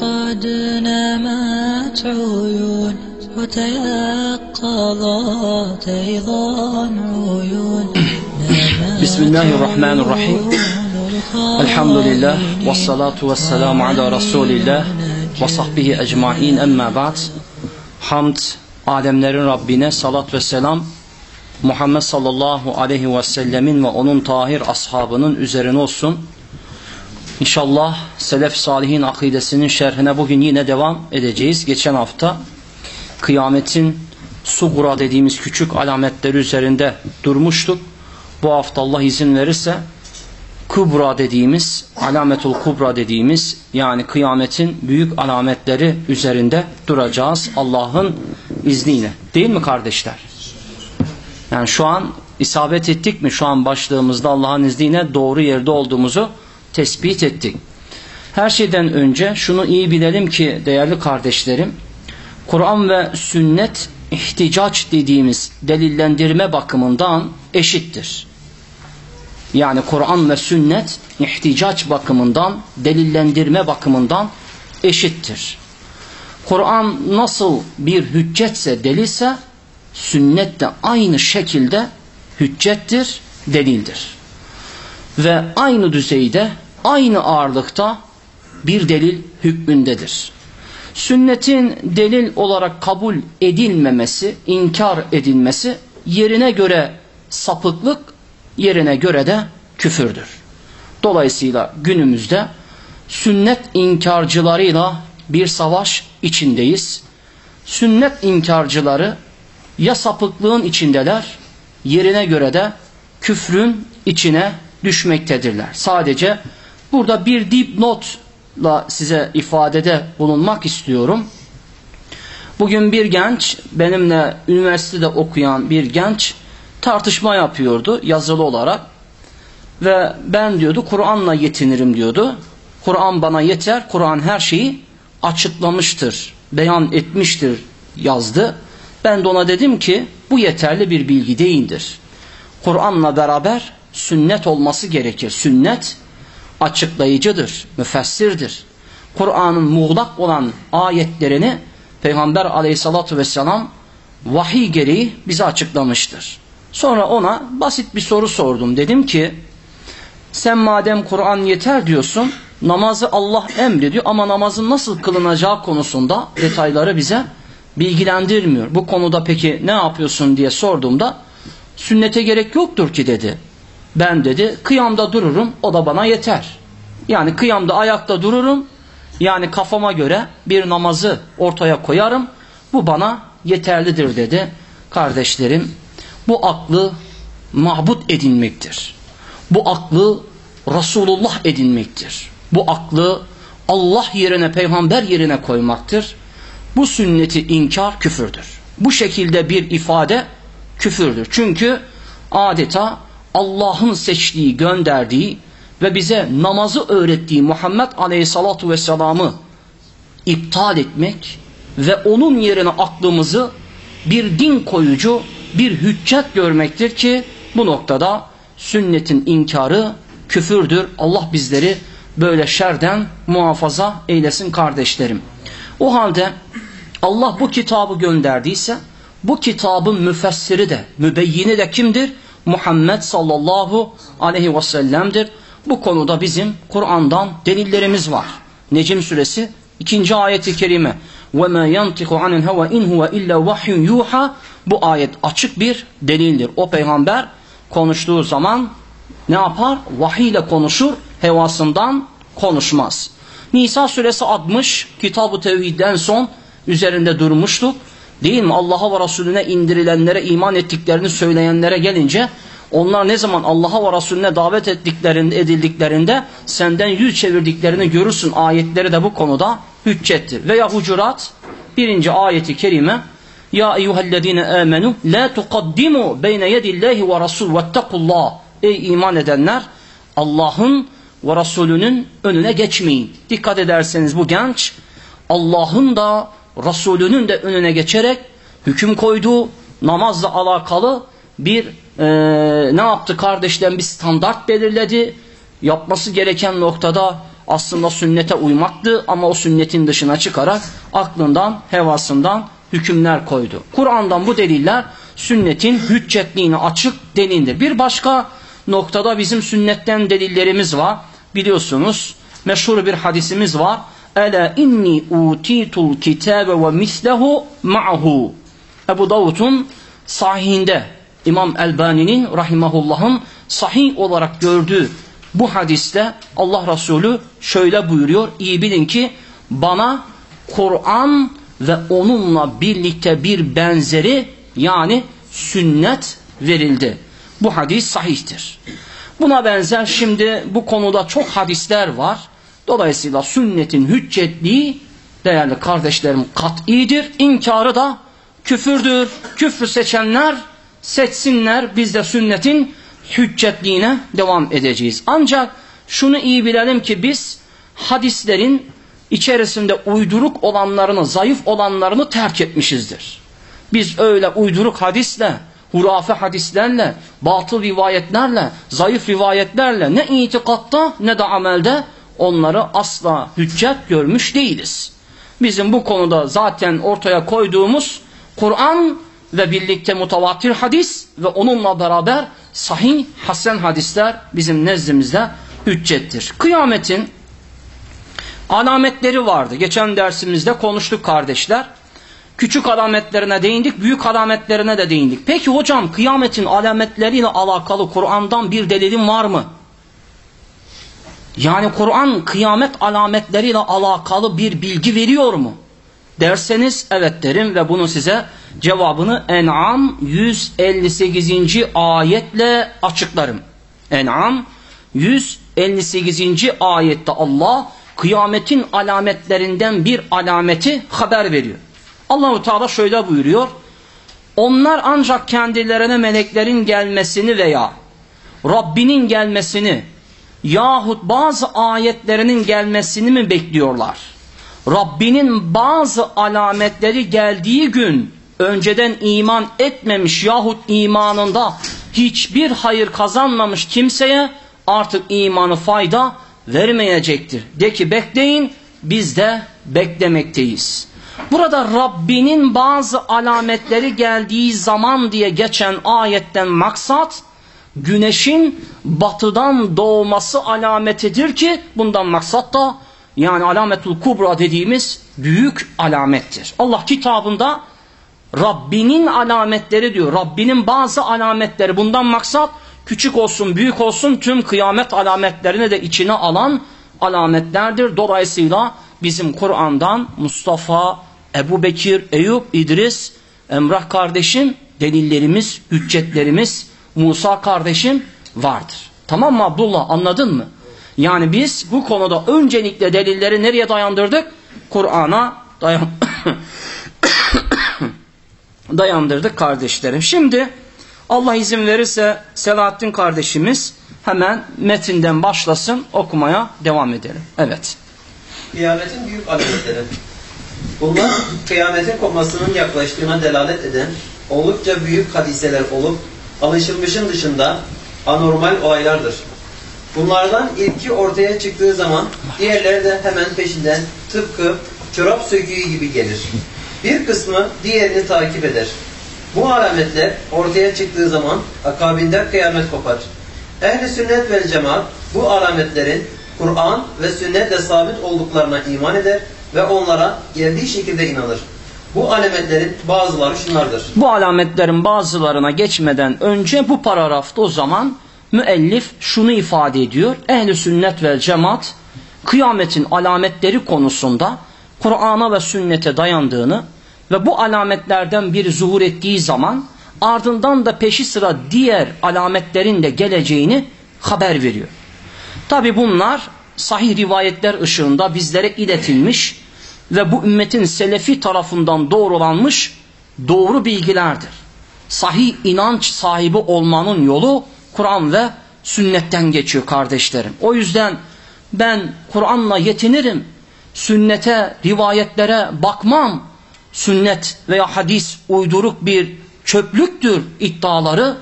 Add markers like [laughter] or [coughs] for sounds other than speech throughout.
قد نمت عيون وتيقظت أيضا عيون بسم الله الرحمن الرحيم الحمد لله والصلاة والسلام على رسول الله وصحبه ecmaîn emma ba'd Hamd alemlerin Rabbine salat ve selam Muhammed sallallahu aleyhi ve sellemin ve onun tahir ashabının üzerine olsun. İnşallah Selef Salihin akidesinin şerhine bugün yine devam edeceğiz. Geçen hafta kıyametin sugura dediğimiz küçük alametleri üzerinde durmuştuk. Bu hafta Allah izin verirse kubra dediğimiz, alametul kubra dediğimiz yani kıyametin büyük alametleri üzerinde duracağız Allah'ın izniyle. Değil mi kardeşler? Yani şu an isabet ettik mi? Şu an başlığımızda Allah'ın izniyle doğru yerde olduğumuzu tespit ettik. Her şeyden önce şunu iyi bilelim ki değerli kardeşlerim, Kur'an ve sünnet ihticaç dediğimiz delillendirme bakımından eşittir. Yani Kur'an ve sünnet ihticaç bakımından, delillendirme bakımından eşittir. Kur'an nasıl bir hüccetse, delilse, sünnet de aynı şekilde hüccettir, delildir. Ve aynı düzeyde, aynı ağırlıkta bir delil hükmündedir. Sünnetin delil olarak kabul edilmemesi, inkar edilmesi yerine göre sapıklık, yerine göre de küfürdür. Dolayısıyla günümüzde sünnet inkarcılarıyla bir savaş içindeyiz. Sünnet inkarcıları ya sapıklığın içindeler, yerine göre de küfrün içine düşmektedirler. Sadece burada bir dipnotla size ifadede bulunmak istiyorum. Bugün bir genç, benimle üniversitede okuyan bir genç tartışma yapıyordu yazılı olarak. Ve ben diyordu Kur'an'la yetinirim diyordu. Kur'an bana yeter, Kur'an her şeyi açıklamıştır, beyan etmiştir yazdı. Ben de ona dedim ki bu yeterli bir bilgi değildir. Kur'an'la beraber sünnet olması gerekir. Sünnet açıklayıcıdır, müfessirdir. Kur'an'ın muğlak olan ayetlerini Peygamber aleyhissalatü vesselam vahiy gereği bize açıklamıştır. Sonra ona basit bir soru sordum. Dedim ki sen madem Kur'an yeter diyorsun namazı Allah emrediyor ama namazın nasıl kılınacağı konusunda detayları bize bilgilendirmiyor. Bu konuda peki ne yapıyorsun diye sorduğumda sünnete gerek yoktur ki dedi. Ben dedi kıyamda dururum o da bana yeter. Yani kıyamda ayakta dururum yani kafama göre bir namazı ortaya koyarım bu bana yeterlidir dedi. Kardeşlerim bu aklı mahbut edinmektir. Bu aklı Resulullah edinmektir. Bu aklı Allah yerine peygamber yerine koymaktır. Bu sünneti inkar küfürdür. Bu şekilde bir ifade küfürdür. Çünkü adeta Allah'ın seçtiği, gönderdiği ve bize namazı öğrettiği Muhammed Aleyhissalatu Vesselam'ı iptal etmek ve onun yerine aklımızı bir din koyucu, bir hüccet görmektir ki bu noktada sünnetin inkarı küfürdür. Allah bizleri böyle şerden muhafaza eylesin kardeşlerim. O halde Allah bu kitabı gönderdiyse bu kitabın müfessiri de, mübeyyini de kimdir? Muhammed sallallahu aleyhi ve sellem'dir. Bu konuda bizim Kur'an'dan delillerimiz var. Necim suresi 2. ayeti kerime. وَمَا يَنْتِقُ عَنِ الْهَوَا اِنْ هُوَ اِلَّا وَحْيٌ يُوحَى Bu ayet açık bir delildir. O peygamber konuştuğu zaman ne yapar? Vahiy ile konuşur, hevasından konuşmaz. Nisa suresi 60, Kitab-ı Tevhid'den son üzerinde durmuştuk. Değil mi? Allah'a ve Resulüne indirilenlere iman ettiklerini söyleyenlere gelince onlar ne zaman Allah'a ve Resulüne davet ettiklerinde, edildiklerinde senden yüz çevirdiklerini görürsün. Ayetleri de bu konuda hüccettir. Veya Hucurat birinci ayeti kerime Ya eyyühellezine amenu la tukaddimu beyne yedillahi ve rasul vettekullah Ey iman edenler Allah'ın ve Resulünün önüne geçmeyin. Dikkat ederseniz bu genç Allah'ın da Resulünün de önüne geçerek hüküm koydu. Namazla alakalı bir e, ne yaptı kardeşlerim bir standart belirledi. Yapması gereken noktada aslında sünnete uymaktı ama o sünnetin dışına çıkarak aklından, hevasından hükümler koydu. Kur'an'dan bu deliller sünnetin hüccetliğini açık delildir. Bir başka noktada bizim sünnetten delillerimiz var. Biliyorsunuz meşhur bir hadisimiz var. Ela inni utitul kitabe ve mislehu ma'hu. Ebu Davud'un sahihinde İmam Elbani'nin rahimahullah'ın sahih olarak gördüğü bu hadiste Allah Resulü şöyle buyuruyor. İyi bilin ki bana Kur'an ve onunla birlikte bir benzeri yani sünnet verildi. Bu hadis sahihtir. Buna benzer şimdi bu konuda çok hadisler var. Dolayısıyla sünnetin hüccetliği değerli kardeşlerim kat'idir. İnkarı da küfürdür. Küfrü seçenler seçsinler. Biz de sünnetin hüccetliğine devam edeceğiz. Ancak şunu iyi bilelim ki biz hadislerin içerisinde uyduruk olanlarını, zayıf olanlarını terk etmişizdir. Biz öyle uyduruk hadisle, hurafe hadislerle, batıl rivayetlerle, zayıf rivayetlerle ne itikatta ne de amelde onları asla hüccet görmüş değiliz. Bizim bu konuda zaten ortaya koyduğumuz Kur'an ve birlikte mutavatir hadis ve onunla beraber sahih hasen hadisler bizim nezdimizde hüccettir. Kıyametin alametleri vardı. Geçen dersimizde konuştuk kardeşler. Küçük alametlerine değindik, büyük alametlerine de değindik. Peki hocam kıyametin alametleriyle alakalı Kur'an'dan bir delilin var mı? Yani Kur'an kıyamet alametleriyle alakalı bir bilgi veriyor mu? Derseniz evet derim ve bunu size cevabını En'am 158. ayetle açıklarım. En'am 158. ayette Allah kıyametin alametlerinden bir alameti haber veriyor. Allahu Teala şöyle buyuruyor. Onlar ancak kendilerine meleklerin gelmesini veya Rabbinin gelmesini yahut bazı ayetlerinin gelmesini mi bekliyorlar? Rabbinin bazı alametleri geldiği gün önceden iman etmemiş yahut imanında hiçbir hayır kazanmamış kimseye artık imanı fayda vermeyecektir. De ki bekleyin biz de beklemekteyiz. Burada Rabbinin bazı alametleri geldiği zaman diye geçen ayetten maksat güneşin batıdan doğması alametidir ki bundan maksat da yani alametul kubra dediğimiz büyük alamettir. Allah kitabında Rabbinin alametleri diyor. Rabbinin bazı alametleri bundan maksat küçük olsun büyük olsun tüm kıyamet alametlerini de içine alan alametlerdir. Dolayısıyla bizim Kur'an'dan Mustafa, Ebu Bekir, Eyüp, İdris, Emrah kardeşim delillerimiz, hüccetlerimiz, Musa kardeşim vardır. Tamam mı Abdullah anladın mı? Yani biz bu konuda öncelikle delilleri nereye dayandırdık? Kur'an'a dayan [coughs] dayandırdık kardeşlerim. Şimdi Allah izin verirse Selahattin kardeşimiz hemen metinden başlasın okumaya devam edelim. Evet. Kıyametin büyük alametleri. Bunlar kıyametin kopmasının yaklaştığına delalet eden oldukça büyük hadiseler olup alışılmışın dışında anormal olaylardır. Bunlardan ilki ortaya çıktığı zaman diğerleri de hemen peşinden tıpkı çorap söküğü gibi gelir. Bir kısmı diğerini takip eder. Bu alametler ortaya çıktığı zaman akabinde kıyamet kopar. Ehli sünnet ve cemaat bu alametlerin Kur'an ve sünnetle sabit olduklarına iman eder ve onlara geldiği şekilde inanır. Bu alametlerin bazıları şunlardır. Bu alametlerin bazılarına geçmeden önce bu paragrafta o zaman müellif şunu ifade ediyor. Ehli sünnet ve cemaat kıyametin alametleri konusunda Kur'an'a ve sünnete dayandığını ve bu alametlerden biri zuhur ettiği zaman ardından da peşi sıra diğer alametlerin de geleceğini haber veriyor. Tabi bunlar sahih rivayetler ışığında bizlere iletilmiş ve bu ümmetin selefi tarafından doğrulanmış doğru bilgilerdir. Sahih inanç sahibi olmanın yolu Kur'an ve sünnetten geçiyor kardeşlerim. O yüzden ben Kur'an'la yetinirim. Sünnete, rivayetlere bakmam. Sünnet veya hadis uyduruk bir çöplüktür iddiaları.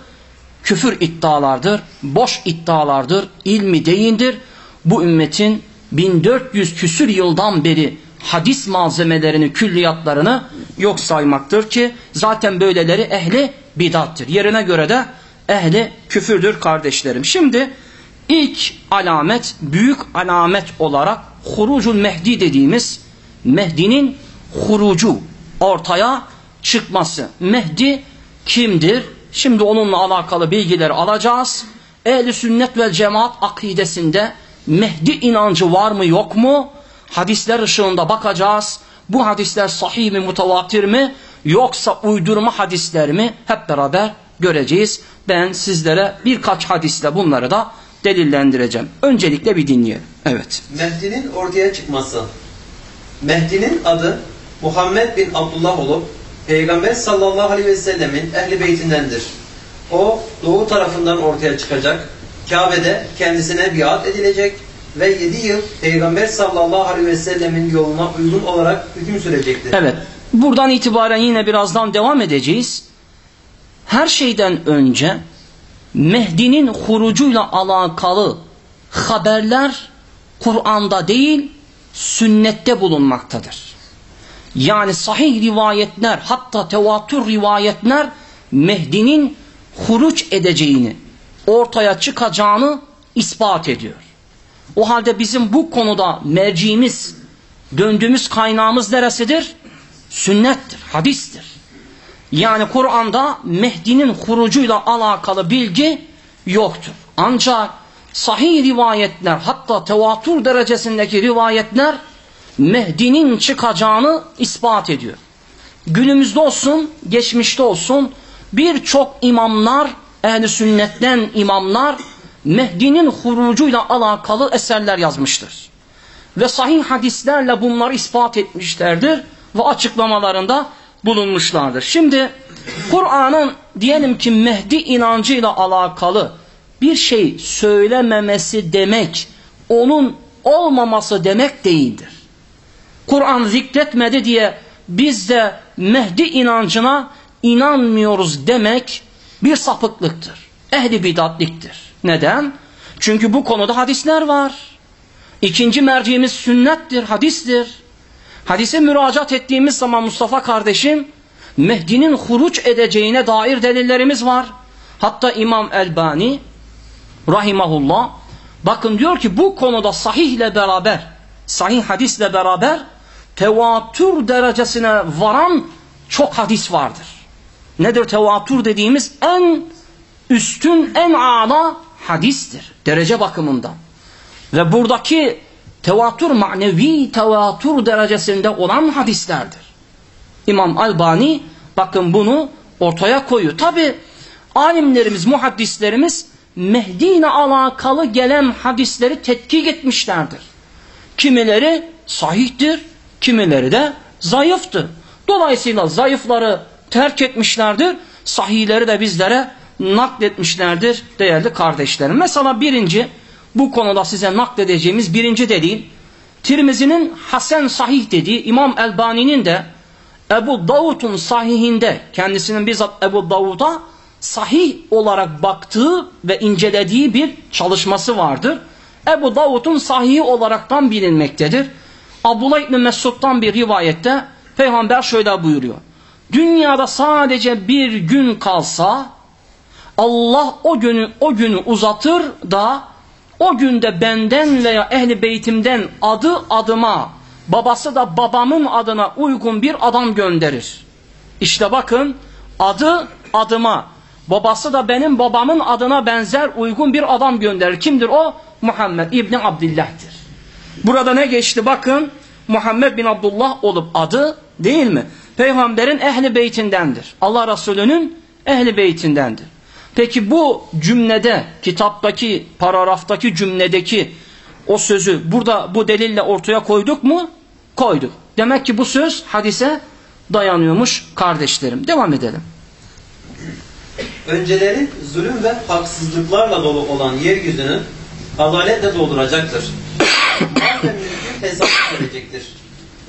Küfür iddialardır, boş iddialardır, ilmi değindir. Bu ümmetin 1400 küsür yıldan beri hadis malzemelerini, külliyatlarını yok saymaktır ki zaten böyleleri ehli bidattır. Yerine göre de ehli küfürdür kardeşlerim. Şimdi ilk alamet, büyük alamet olarak hurucul mehdi dediğimiz Mehdi'nin hurucu ortaya çıkması. Mehdi kimdir? Şimdi onunla alakalı bilgileri alacağız. Ehli sünnet ve cemaat akidesinde Mehdi inancı var mı yok mu? Hadisler ışığında bakacağız. Bu hadisler sahih mi mutavatir mi yoksa uydurma hadisler mi hep beraber göreceğiz. Ben sizlere birkaç hadisle bunları da delillendireceğim. Öncelikle bir dinleyelim. Evet. Mehdi'nin ortaya çıkması. Mehdi'nin adı Muhammed bin Abdullah olup Peygamber sallallahu aleyhi ve sellemin ehli beytindendir. O doğu tarafından ortaya çıkacak. Kabe'de kendisine biat edilecek ve 7 yıl Peygamber sallallahu aleyhi ve sellemin yoluna uygun olarak hüküm sürecektir. Evet. Buradan itibaren yine birazdan devam edeceğiz. Her şeyden önce Mehdi'nin hurucuyla alakalı haberler Kur'an'da değil sünnette bulunmaktadır. Yani sahih rivayetler hatta tevatür rivayetler Mehdi'nin huruç edeceğini ortaya çıkacağını ispat ediyor. O halde bizim bu konuda merciğimiz, döndüğümüz kaynağımız neresidir? Sünnettir, hadistir. Yani Kur'an'da Mehdi'nin hurucuyla alakalı bilgi yoktur. Ancak sahih rivayetler hatta tevatür derecesindeki rivayetler Mehdi'nin çıkacağını ispat ediyor. Günümüzde olsun, geçmişte olsun birçok imamlar, ehli sünnetten imamlar Mehdi'nin hurucuyla alakalı eserler yazmıştır. Ve sahih hadislerle bunları ispat etmişlerdir ve açıklamalarında bulunmuşlardır. Şimdi Kur'an'ın diyelim ki Mehdi inancıyla alakalı bir şey söylememesi demek onun olmaması demek değildir. Kur'an zikretmedi diye biz de Mehdi inancına inanmıyoruz demek bir sapıklıktır. Ehli bidatliktir. Neden? Çünkü bu konuda hadisler var. İkinci merciğimiz sünnettir, hadistir. Hadise müracaat ettiğimiz zaman Mustafa kardeşim Mehdi'nin huruç edeceğine dair delillerimiz var. Hatta İmam Elbani rahimahullah bakın diyor ki bu konuda sahihle beraber sahih hadisle beraber tevatür derecesine varan çok hadis vardır. Nedir tevatür dediğimiz en üstün en âla hadistir. Derece bakımından. Ve buradaki tevatür manevi tevatür derecesinde olan hadislerdir. İmam Albani bakın bunu ortaya koyuyor. Tabi alimlerimiz, muhaddislerimiz Mehdi alakalı gelen hadisleri tetkik etmişlerdir. Kimileri sahihtir, kimileri de zayıftır. Dolayısıyla zayıfları terk etmişlerdir, sahihleri de bizlere nakletmişlerdir değerli kardeşlerim. Mesela birinci, bu konuda size nakledeceğimiz birinci delil, Tirmizi'nin Hasan Sahih dediği, İmam Elbani'nin de Ebu Davud'un sahihinde, kendisinin bizzat Ebu Davud'a sahih olarak baktığı ve incelediği bir çalışması vardır. Ebu Davud'un sahihi olaraktan bilinmektedir. Abdullah İbni Mesud'dan bir rivayette Peygamber şöyle buyuruyor. Dünyada sadece bir gün kalsa Allah o günü o günü uzatır da o günde benden veya ehli beytimden adı adıma babası da babamın adına uygun bir adam gönderir. İşte bakın adı adıma babası da benim babamın adına benzer uygun bir adam gönderir. Kimdir o? Muhammed İbni Abdillah'tir. Burada ne geçti bakın Muhammed bin Abdullah olup adı değil mi? Peygamberin ehli beytindendir. Allah Resulü'nün ehli beytindendir. Peki bu cümlede, kitaptaki, paragraftaki cümledeki o sözü burada bu delille ortaya koyduk mu? Koyduk. Demek ki bu söz hadise dayanıyormuş kardeşlerim. Devam edelim. Önceleri zulüm ve haksızlıklarla dolu olan yeryüzünü adaletle dolduracaktır. Hesabı verecektir.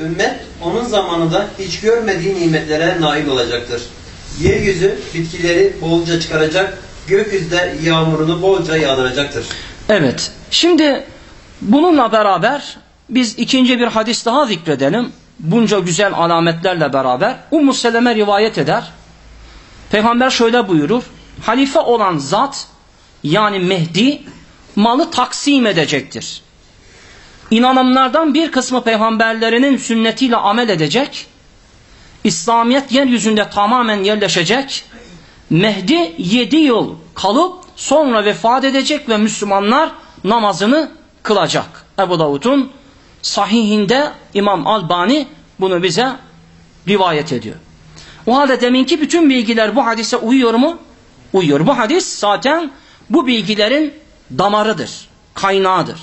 Ümmet onun zamanında hiç görmediği nimetlere nail olacaktır. Yeryüzü bitkileri bolca çıkaracak, gökyüzü de yağmurunu bolca yağdıracaktır. Evet. Şimdi Bununla beraber biz ikinci bir hadis daha zikredelim. Bunca güzel alametlerle beraber Ummu Seleme rivayet eder. Peygamber şöyle buyurur. Halife olan zat yani Mehdi malı taksim edecektir. İnananlardan bir kısmı peygamberlerinin sünnetiyle amel edecek. İslamiyet yeryüzünde tamamen yerleşecek. Mehdi yedi yıl kalıp sonra vefat edecek ve Müslümanlar namazını kılacak. Ebu Davud'un sahihinde İmam Albani bunu bize rivayet ediyor. O halde deminki bütün bilgiler bu hadise uyuyor mu? Uyuyor. Bu hadis zaten bu bilgilerin damarıdır, kaynağıdır.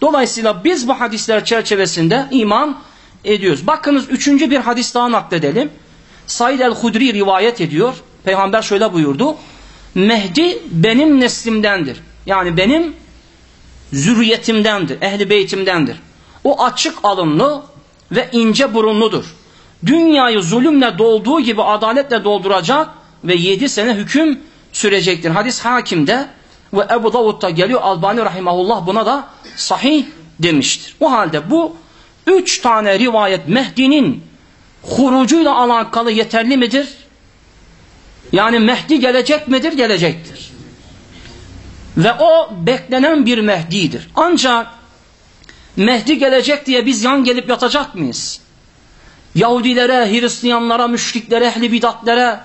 Dolayısıyla biz bu hadisler çerçevesinde iman ediyoruz. Bakınız üçüncü bir hadis daha nakledelim. Said el-Hudri rivayet ediyor. Peygamber şöyle buyurdu. Mehdi benim neslimdendir. Yani benim zürriyetimdendir, ehli beytimdendir. O açık alımlı ve ince burunludur. Dünyayı zulümle dolduğu gibi adaletle dolduracak ve yedi sene hüküm sürecektir. Hadis hakimde ve Ebu Davud'da geliyor. Albani Rahimahullah buna da sahih demiştir. O halde bu üç tane rivayet Mehdi'nin hurucuyla alakalı yeterli midir? Yani Mehdi gelecek midir? Gelecektir. Ve o beklenen bir Mehdi'dir. Ancak Mehdi gelecek diye biz yan gelip yatacak mıyız? Yahudilere, Hristiyanlara, müşriklere, ehli bidatlere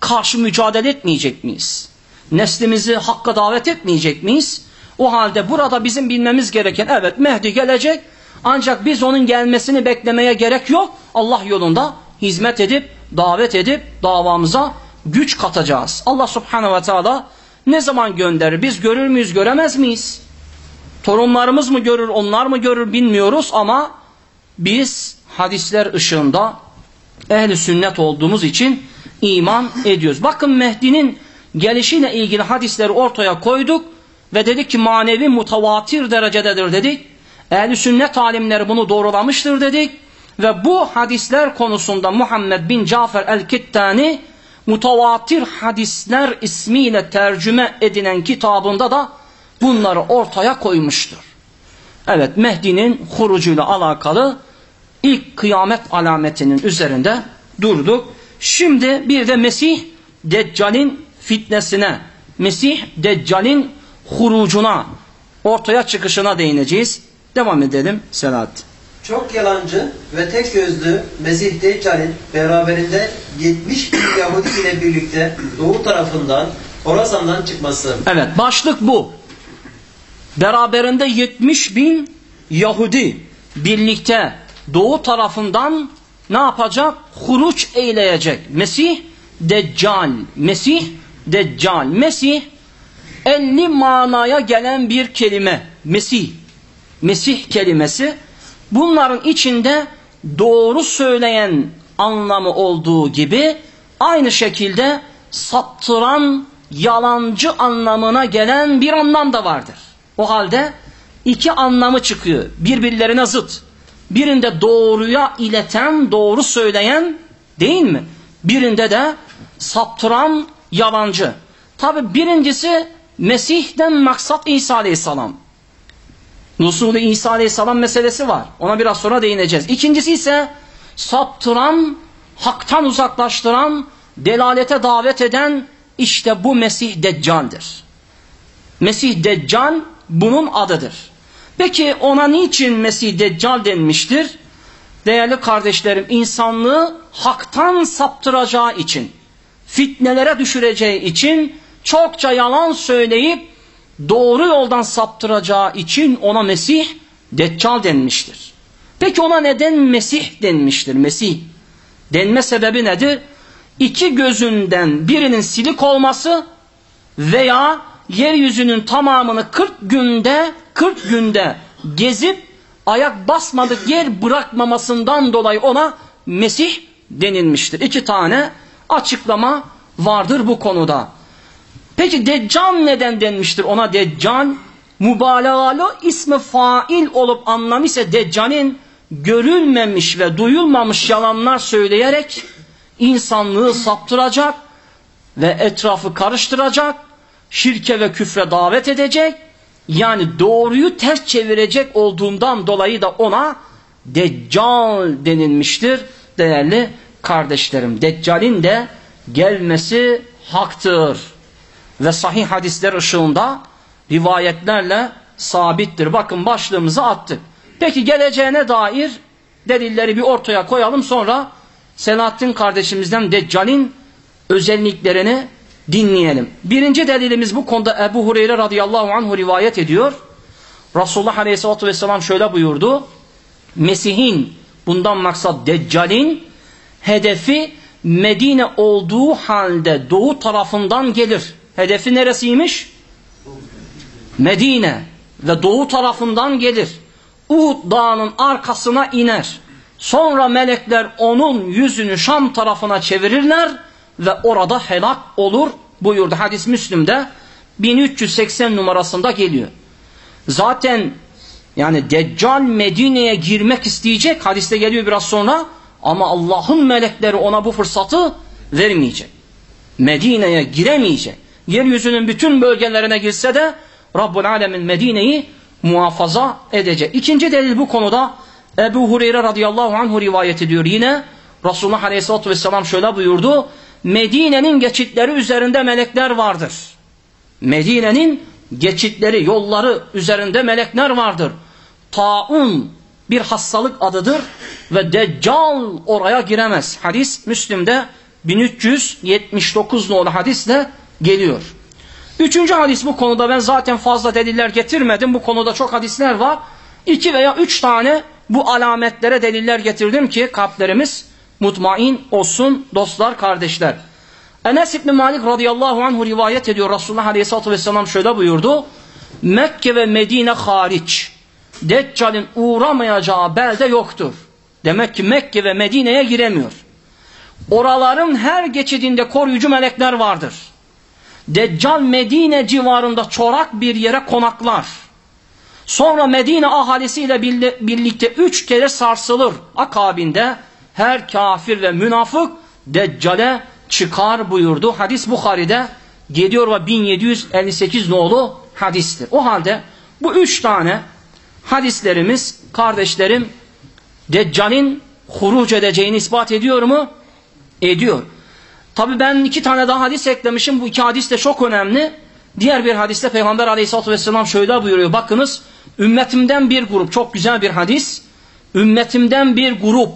karşı mücadele etmeyecek miyiz? Neslimizi hakka davet etmeyecek miyiz? O halde burada bizim bilmemiz gereken evet Mehdi gelecek ancak biz onun gelmesini beklemeye gerek yok. Allah yolunda hizmet edip, davet edip davamıza güç katacağız. Allah subhanehu ve teala ne zaman gönderir? Biz görür müyüz, göremez miyiz? Torunlarımız mı görür, onlar mı görür bilmiyoruz ama biz hadisler ışığında ehli sünnet olduğumuz için iman ediyoruz. Bakın Mehdi'nin gelişiyle ilgili hadisleri ortaya koyduk ve dedik ki manevi mutavatir derecededir dedik. Ehli sünnet alimleri bunu doğrulamıştır dedik ve bu hadisler konusunda Muhammed bin Cafer el-Kittani mutavatir hadisler ismiyle tercüme edilen kitabında da bunları ortaya koymuştur. Evet Mehdi'nin hurucuyla alakalı ilk kıyamet alametinin üzerinde durduk. Şimdi bir de Mesih Deccal'in fitnesine, Mesih Deccal'in hurucuna, ortaya çıkışına değineceğiz. Devam edelim Selahattin. Çok yalancı ve tek gözlü Mesih Deccal'in beraberinde 70 bin Yahudi ile birlikte doğu tarafından Horasan'dan çıkması. Evet başlık bu. Beraberinde 70 bin Yahudi birlikte doğu tarafından ne yapacak? Huruç eyleyecek. Mesih Deccal. Mesih Deccal. Mesih 50 manaya gelen bir kelime. Mesih. Mesih kelimesi. Bunların içinde doğru söyleyen anlamı olduğu gibi aynı şekilde saptıran yalancı anlamına gelen bir anlam da vardır. O halde iki anlamı çıkıyor. Birbirlerine zıt. Birinde doğruya ileten, doğru söyleyen değil mi? Birinde de saptıran yalancı. Tabi birincisi Mesih'ten maksat İsa Aleyhisselam. Nusulü İsa Aleyhisselam meselesi var. Ona biraz sonra değineceğiz. İkincisi ise saptıran, haktan uzaklaştıran, delalete davet eden işte bu Mesih Deccal'dir. Mesih Deccal bunun adıdır. Peki ona niçin Mesih Deccal denmiştir? Değerli kardeşlerim insanlığı haktan saptıracağı için, fitnelere düşüreceği için, çokça yalan söyleyip doğru yoldan saptıracağı için ona Mesih Deccal denmiştir. Peki ona neden Mesih denmiştir? Mesih. Denme sebebi nedir? İki gözünden birinin silik olması veya yeryüzünün tamamını 40 günde 40 günde gezip ayak basmadık yer bırakmamasından dolayı ona Mesih denilmiştir. İki tane açıklama vardır bu konuda. Peki Deccal neden denmiştir ona Deccal? Mübalağalı ismi fail olup anlamı ise Deccal'in görülmemiş ve duyulmamış yalanlar söyleyerek insanlığı saptıracak ve etrafı karıştıracak, şirke ve küfre davet edecek yani doğruyu ters çevirecek olduğundan dolayı da ona Deccal denilmiştir değerli kardeşlerim. Deccal'in de gelmesi haktır. Ve sahih hadisler ışığında rivayetlerle sabittir. Bakın başlığımızı attık. Peki geleceğine dair delilleri bir ortaya koyalım sonra Selahattin kardeşimizden Deccal'in özelliklerini dinleyelim. Birinci delilimiz bu konuda Ebu Hureyre radıyallahu anhu rivayet ediyor. Resulullah aleyhissalatü vesselam şöyle buyurdu. Mesih'in bundan maksat Deccal'in hedefi Medine olduğu halde doğu tarafından gelir. Hedefi neresiymiş? Medine ve doğu tarafından gelir. Uhud dağının arkasına iner. Sonra melekler onun yüzünü Şam tarafına çevirirler ve orada helak olur buyurdu. Hadis Müslüm'de 1380 numarasında geliyor. Zaten yani Deccal Medine'ye girmek isteyecek. Hadiste geliyor biraz sonra. Ama Allah'ın melekleri ona bu fırsatı vermeyecek. Medine'ye giremeyecek. Yeryüzünün bütün bölgelerine girse de Rabbul Alemin Medine'yi muhafaza edecek. İkinci delil bu konuda Ebu Hureyre radıyallahu anhu rivayet ediyor. Yine Resulullah aleyhissalatü vesselam şöyle buyurdu. Medine'nin geçitleri üzerinde melekler vardır. Medine'nin geçitleri, yolları üzerinde melekler vardır. Taun bir hastalık adıdır ve Deccal oraya giremez. Hadis Müslim'de 1379 nolu hadisle geliyor. Üçüncü hadis bu konuda ben zaten fazla deliller getirmedim. Bu konuda çok hadisler var. İki veya üç tane bu alametlere deliller getirdim ki kalplerimiz mutmain olsun dostlar, kardeşler. Enes İbni Malik radıyallahu anhu rivayet ediyor. Resulullah aleyhissalatü vesselam şöyle buyurdu. Mekke ve Medine hariç Deccal'in uğramayacağı belde yoktur. Demek ki Mekke ve Medine'ye giremiyor. Oraların her geçidinde koruyucu melekler vardır. Deccal Medine civarında çorak bir yere konaklar. Sonra Medine ahalisiyle birlikte üç kere sarsılır. Akabinde her kafir ve münafık Deccale çıkar buyurdu. Hadis Bukhari'de geliyor ve 1758 nolu hadistir. O halde bu üç tane hadislerimiz kardeşlerim Deccal'in huruc edeceğini ispat ediyor mu? Ediyor. Tabi ben iki tane daha hadis eklemişim. Bu iki hadis de çok önemli. Diğer bir hadiste Peygamber aleyhissalatü vesselam şöyle buyuruyor. Bakınız ümmetimden bir grup çok güzel bir hadis. Ümmetimden bir grup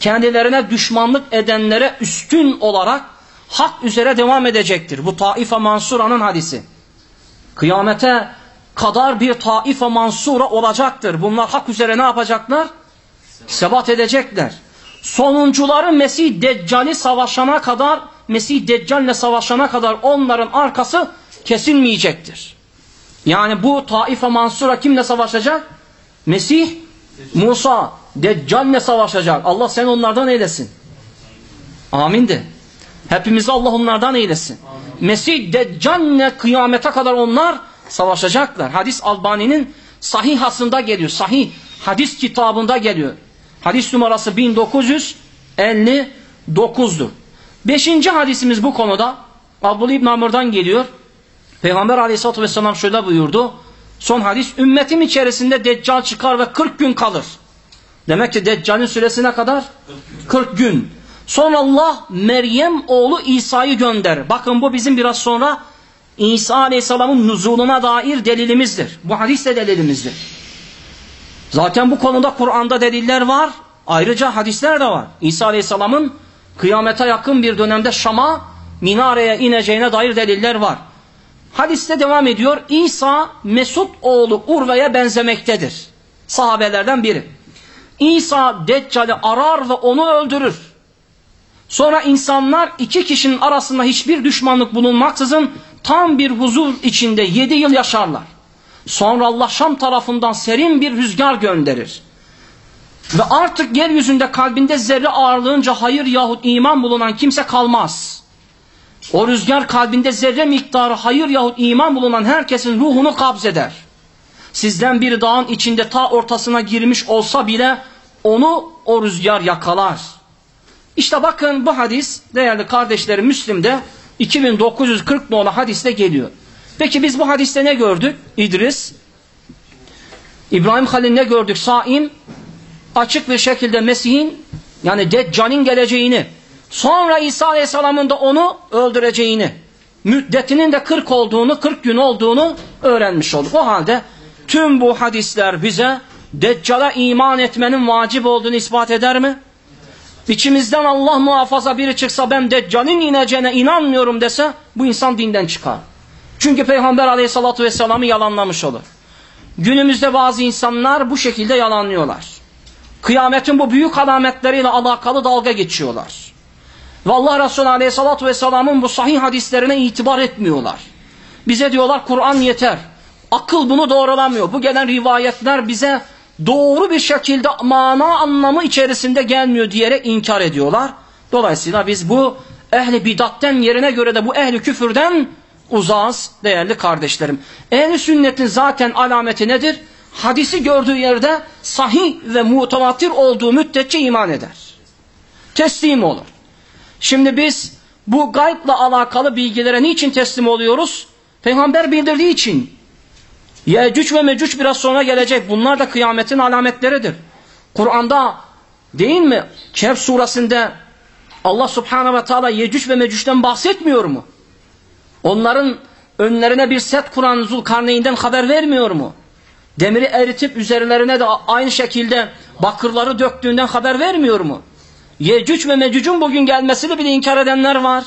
kendilerine düşmanlık edenlere üstün olarak hak üzere devam edecektir. Bu Taife Mansura'nın hadisi. Kıyamete kadar bir Taife Mansura olacaktır. Bunlar hak üzere ne yapacaklar? Sebat edecekler. Sonuncuları Mesih Deccal'i savaşana kadar, Mesih Deccal'le savaşana kadar onların arkası kesilmeyecektir. Yani bu Taife Mansura kimle savaşacak? Mesih, Musa, Deccal'le savaşacak. Allah sen onlardan eylesin. Amin de. Hepimizi Allah onlardan eylesin. Amin. Mesih Deccal'le kıyamete kadar onlar savaşacaklar. Hadis Albani'nin sahihasında geliyor. Sahih hadis kitabında geliyor. Hadis numarası 1959'dur. Beşinci hadisimiz bu konuda Abdullah İbn Amr'dan geliyor. Peygamber aleyhissalatü vesselam şöyle buyurdu. Son hadis ümmetim içerisinde deccal çıkar ve 40 gün kalır. Demek ki deccalin süresine kadar 40 gün. Sonra Allah Meryem oğlu İsa'yı gönder. Bakın bu bizim biraz sonra İsa Aleyhisselam'ın nuzuluna dair delilimizdir. Bu hadis de delilimizdir. Zaten bu konuda Kur'an'da deliller var. Ayrıca hadisler de var. İsa Aleyhisselam'ın kıyamete yakın bir dönemde Şam'a minareye ineceğine dair deliller var. Hadiste devam ediyor. İsa Mesut oğlu Urve'ye benzemektedir. Sahabelerden biri. İsa Deccal'i arar ve onu öldürür. Sonra insanlar iki kişinin arasında hiçbir düşmanlık bulunmaksızın tam bir huzur içinde yedi yıl yaşarlar. Sonra Allah Şam tarafından serin bir rüzgar gönderir. Ve artık yeryüzünde kalbinde zerre ağırlığınca hayır yahut iman bulunan kimse kalmaz. O rüzgar kalbinde zerre miktarı hayır yahut iman bulunan herkesin ruhunu kabzeder. Sizden bir dağın içinde ta ortasına girmiş olsa bile onu o rüzgar yakalar. İşte bakın bu hadis değerli kardeşlerim Müslim'de 2940 nolu hadiste geliyor. Peki biz bu hadiste ne gördük? İdris, İbrahim Halil ne gördük? Saim, açık bir şekilde Mesih'in yani Deccal'in geleceğini, sonra İsa Aleyhisselam'ın da onu öldüreceğini, müddetinin de 40 olduğunu, 40 gün olduğunu öğrenmiş olduk. O halde tüm bu hadisler bize Deccal'a iman etmenin vacip olduğunu ispat eder mi? İçimizden Allah muhafaza biri çıksa ben Deccal'in ineceğine inanmıyorum dese bu insan dinden çıkar. Çünkü Peygamber aleyhissalatü vesselam'ı yalanlamış olur. Günümüzde bazı insanlar bu şekilde yalanlıyorlar. Kıyametin bu büyük alametleriyle alakalı dalga geçiyorlar. Ve Allah Resulü aleyhissalatü vesselam'ın bu sahih hadislerine itibar etmiyorlar. Bize diyorlar Kur'an yeter. Akıl bunu doğrulamıyor. Bu gelen rivayetler bize doğru bir şekilde mana anlamı içerisinde gelmiyor diyerek inkar ediyorlar. Dolayısıyla biz bu ehli bidatten yerine göre de bu ehli küfürden uzağız değerli kardeşlerim. Ehli sünnetin zaten alameti nedir? Hadisi gördüğü yerde sahih ve mutavatir olduğu müddetçe iman eder. Teslim olur. Şimdi biz bu gaybla alakalı bilgilere niçin teslim oluyoruz? Peygamber bildirdiği için. Yecüc ve Mecüc biraz sonra gelecek. Bunlar da kıyametin alametleridir. Kur'an'da değil mi? Kehf suresinde Allah subhanahu ve teala Yecüc ve Mecüc'ten bahsetmiyor mu? Onların önlerine bir set kuran Zulkarneyn'den haber vermiyor mu? Demiri eritip üzerlerine de aynı şekilde bakırları döktüğünden haber vermiyor mu? Yecüc ve Mecüc'ün bugün gelmesini bile inkar edenler var.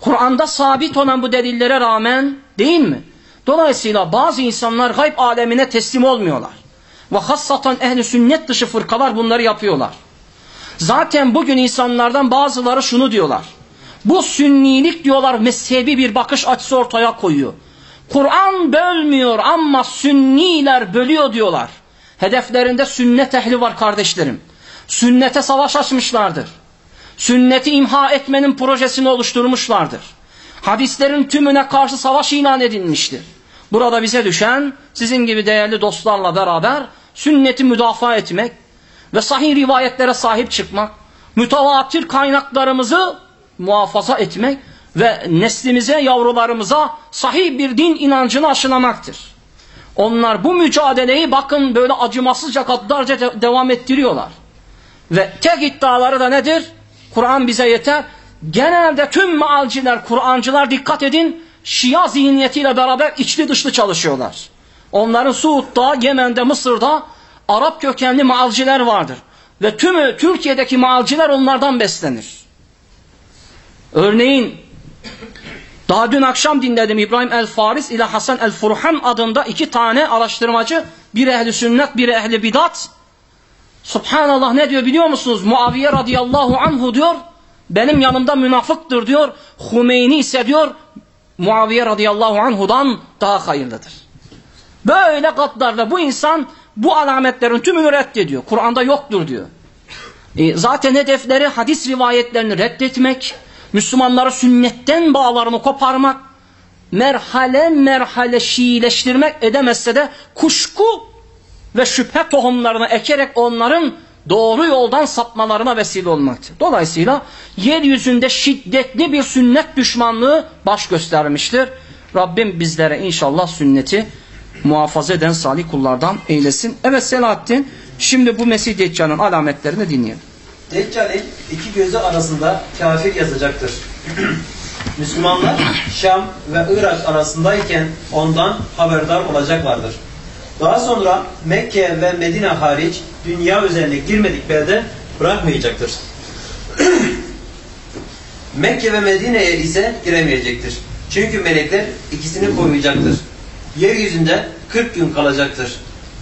Kur'an'da sabit olan bu delillere rağmen değil mi? Dolayısıyla bazı insanlar gayb alemine teslim olmuyorlar. Ve hassatan ehli sünnet dışı fırkalar bunları yapıyorlar. Zaten bugün insanlardan bazıları şunu diyorlar. Bu sünnilik diyorlar mezhebi bir bakış açısı ortaya koyuyor. Kur'an bölmüyor ama sünniler bölüyor diyorlar. Hedeflerinde sünnet ehli var kardeşlerim. Sünnete savaş açmışlardır. Sünneti imha etmenin projesini oluşturmuşlardır. Hadislerin tümüne karşı savaş ilan edilmiştir. Burada bize düşen sizin gibi değerli dostlarla beraber sünneti müdafaa etmek ve sahih rivayetlere sahip çıkmak, mütevatir kaynaklarımızı muhafaza etmek ve neslimize, yavrularımıza sahih bir din inancını aşılamaktır. Onlar bu mücadeleyi bakın böyle acımasızca kaddarca de devam ettiriyorlar. Ve tek iddiaları da nedir? Kur'an bize yeter. Genelde tüm maalciler, Kur'ancılar dikkat edin, Şia zihniyetiyle beraber içli dışlı çalışıyorlar. Onların Suud'da, Yemen'de, Mısır'da Arap kökenli maalciler vardır. Ve tümü Türkiye'deki maalciler onlardan beslenir. Örneğin daha dün akşam dinledim İbrahim el-Faris ile Hasan el-Furhan adında iki tane araştırmacı, bir ehli sünnet, bir ehli bidat. Subhanallah ne diyor biliyor musunuz? Muaviye radıyallahu anhu diyor, benim yanımda münafıktır diyor. Humeyni ise diyor, Muaviye radıyallahu anhudan daha hayırlıdır. Böyle gaddarla bu insan bu alametlerin tümünü reddediyor. Kur'an'da yoktur diyor. E, zaten hedefleri hadis rivayetlerini reddetmek, Müslümanları sünnetten bağlarını koparmak, merhale merhale şiileştirmek edemezse de kuşku ve şüphe tohumlarını ekerek onların doğru yoldan sapmalarına vesile olmaktır. Dolayısıyla yeryüzünde şiddetli bir sünnet düşmanlığı baş göstermiştir. Rabbim bizlere inşallah sünneti muhafaza eden salih kullardan eylesin. Evet Selahattin şimdi bu Mesih Deccal'ın alametlerini dinleyelim. Deccal'in iki gözü arasında kafir yazacaktır. [clears throat] Müslümanlar Şam ve Irak arasındayken ondan haberdar olacaklardır. Daha sonra Mekke ve Medine hariç dünya üzerine girmedikleri bırakmayacaktır. [clears throat] Mekke ve Medine'ye ise giremeyecektir. Çünkü melekler ikisini koruyacaktır. Yeryüzünde 40 gün kalacaktır.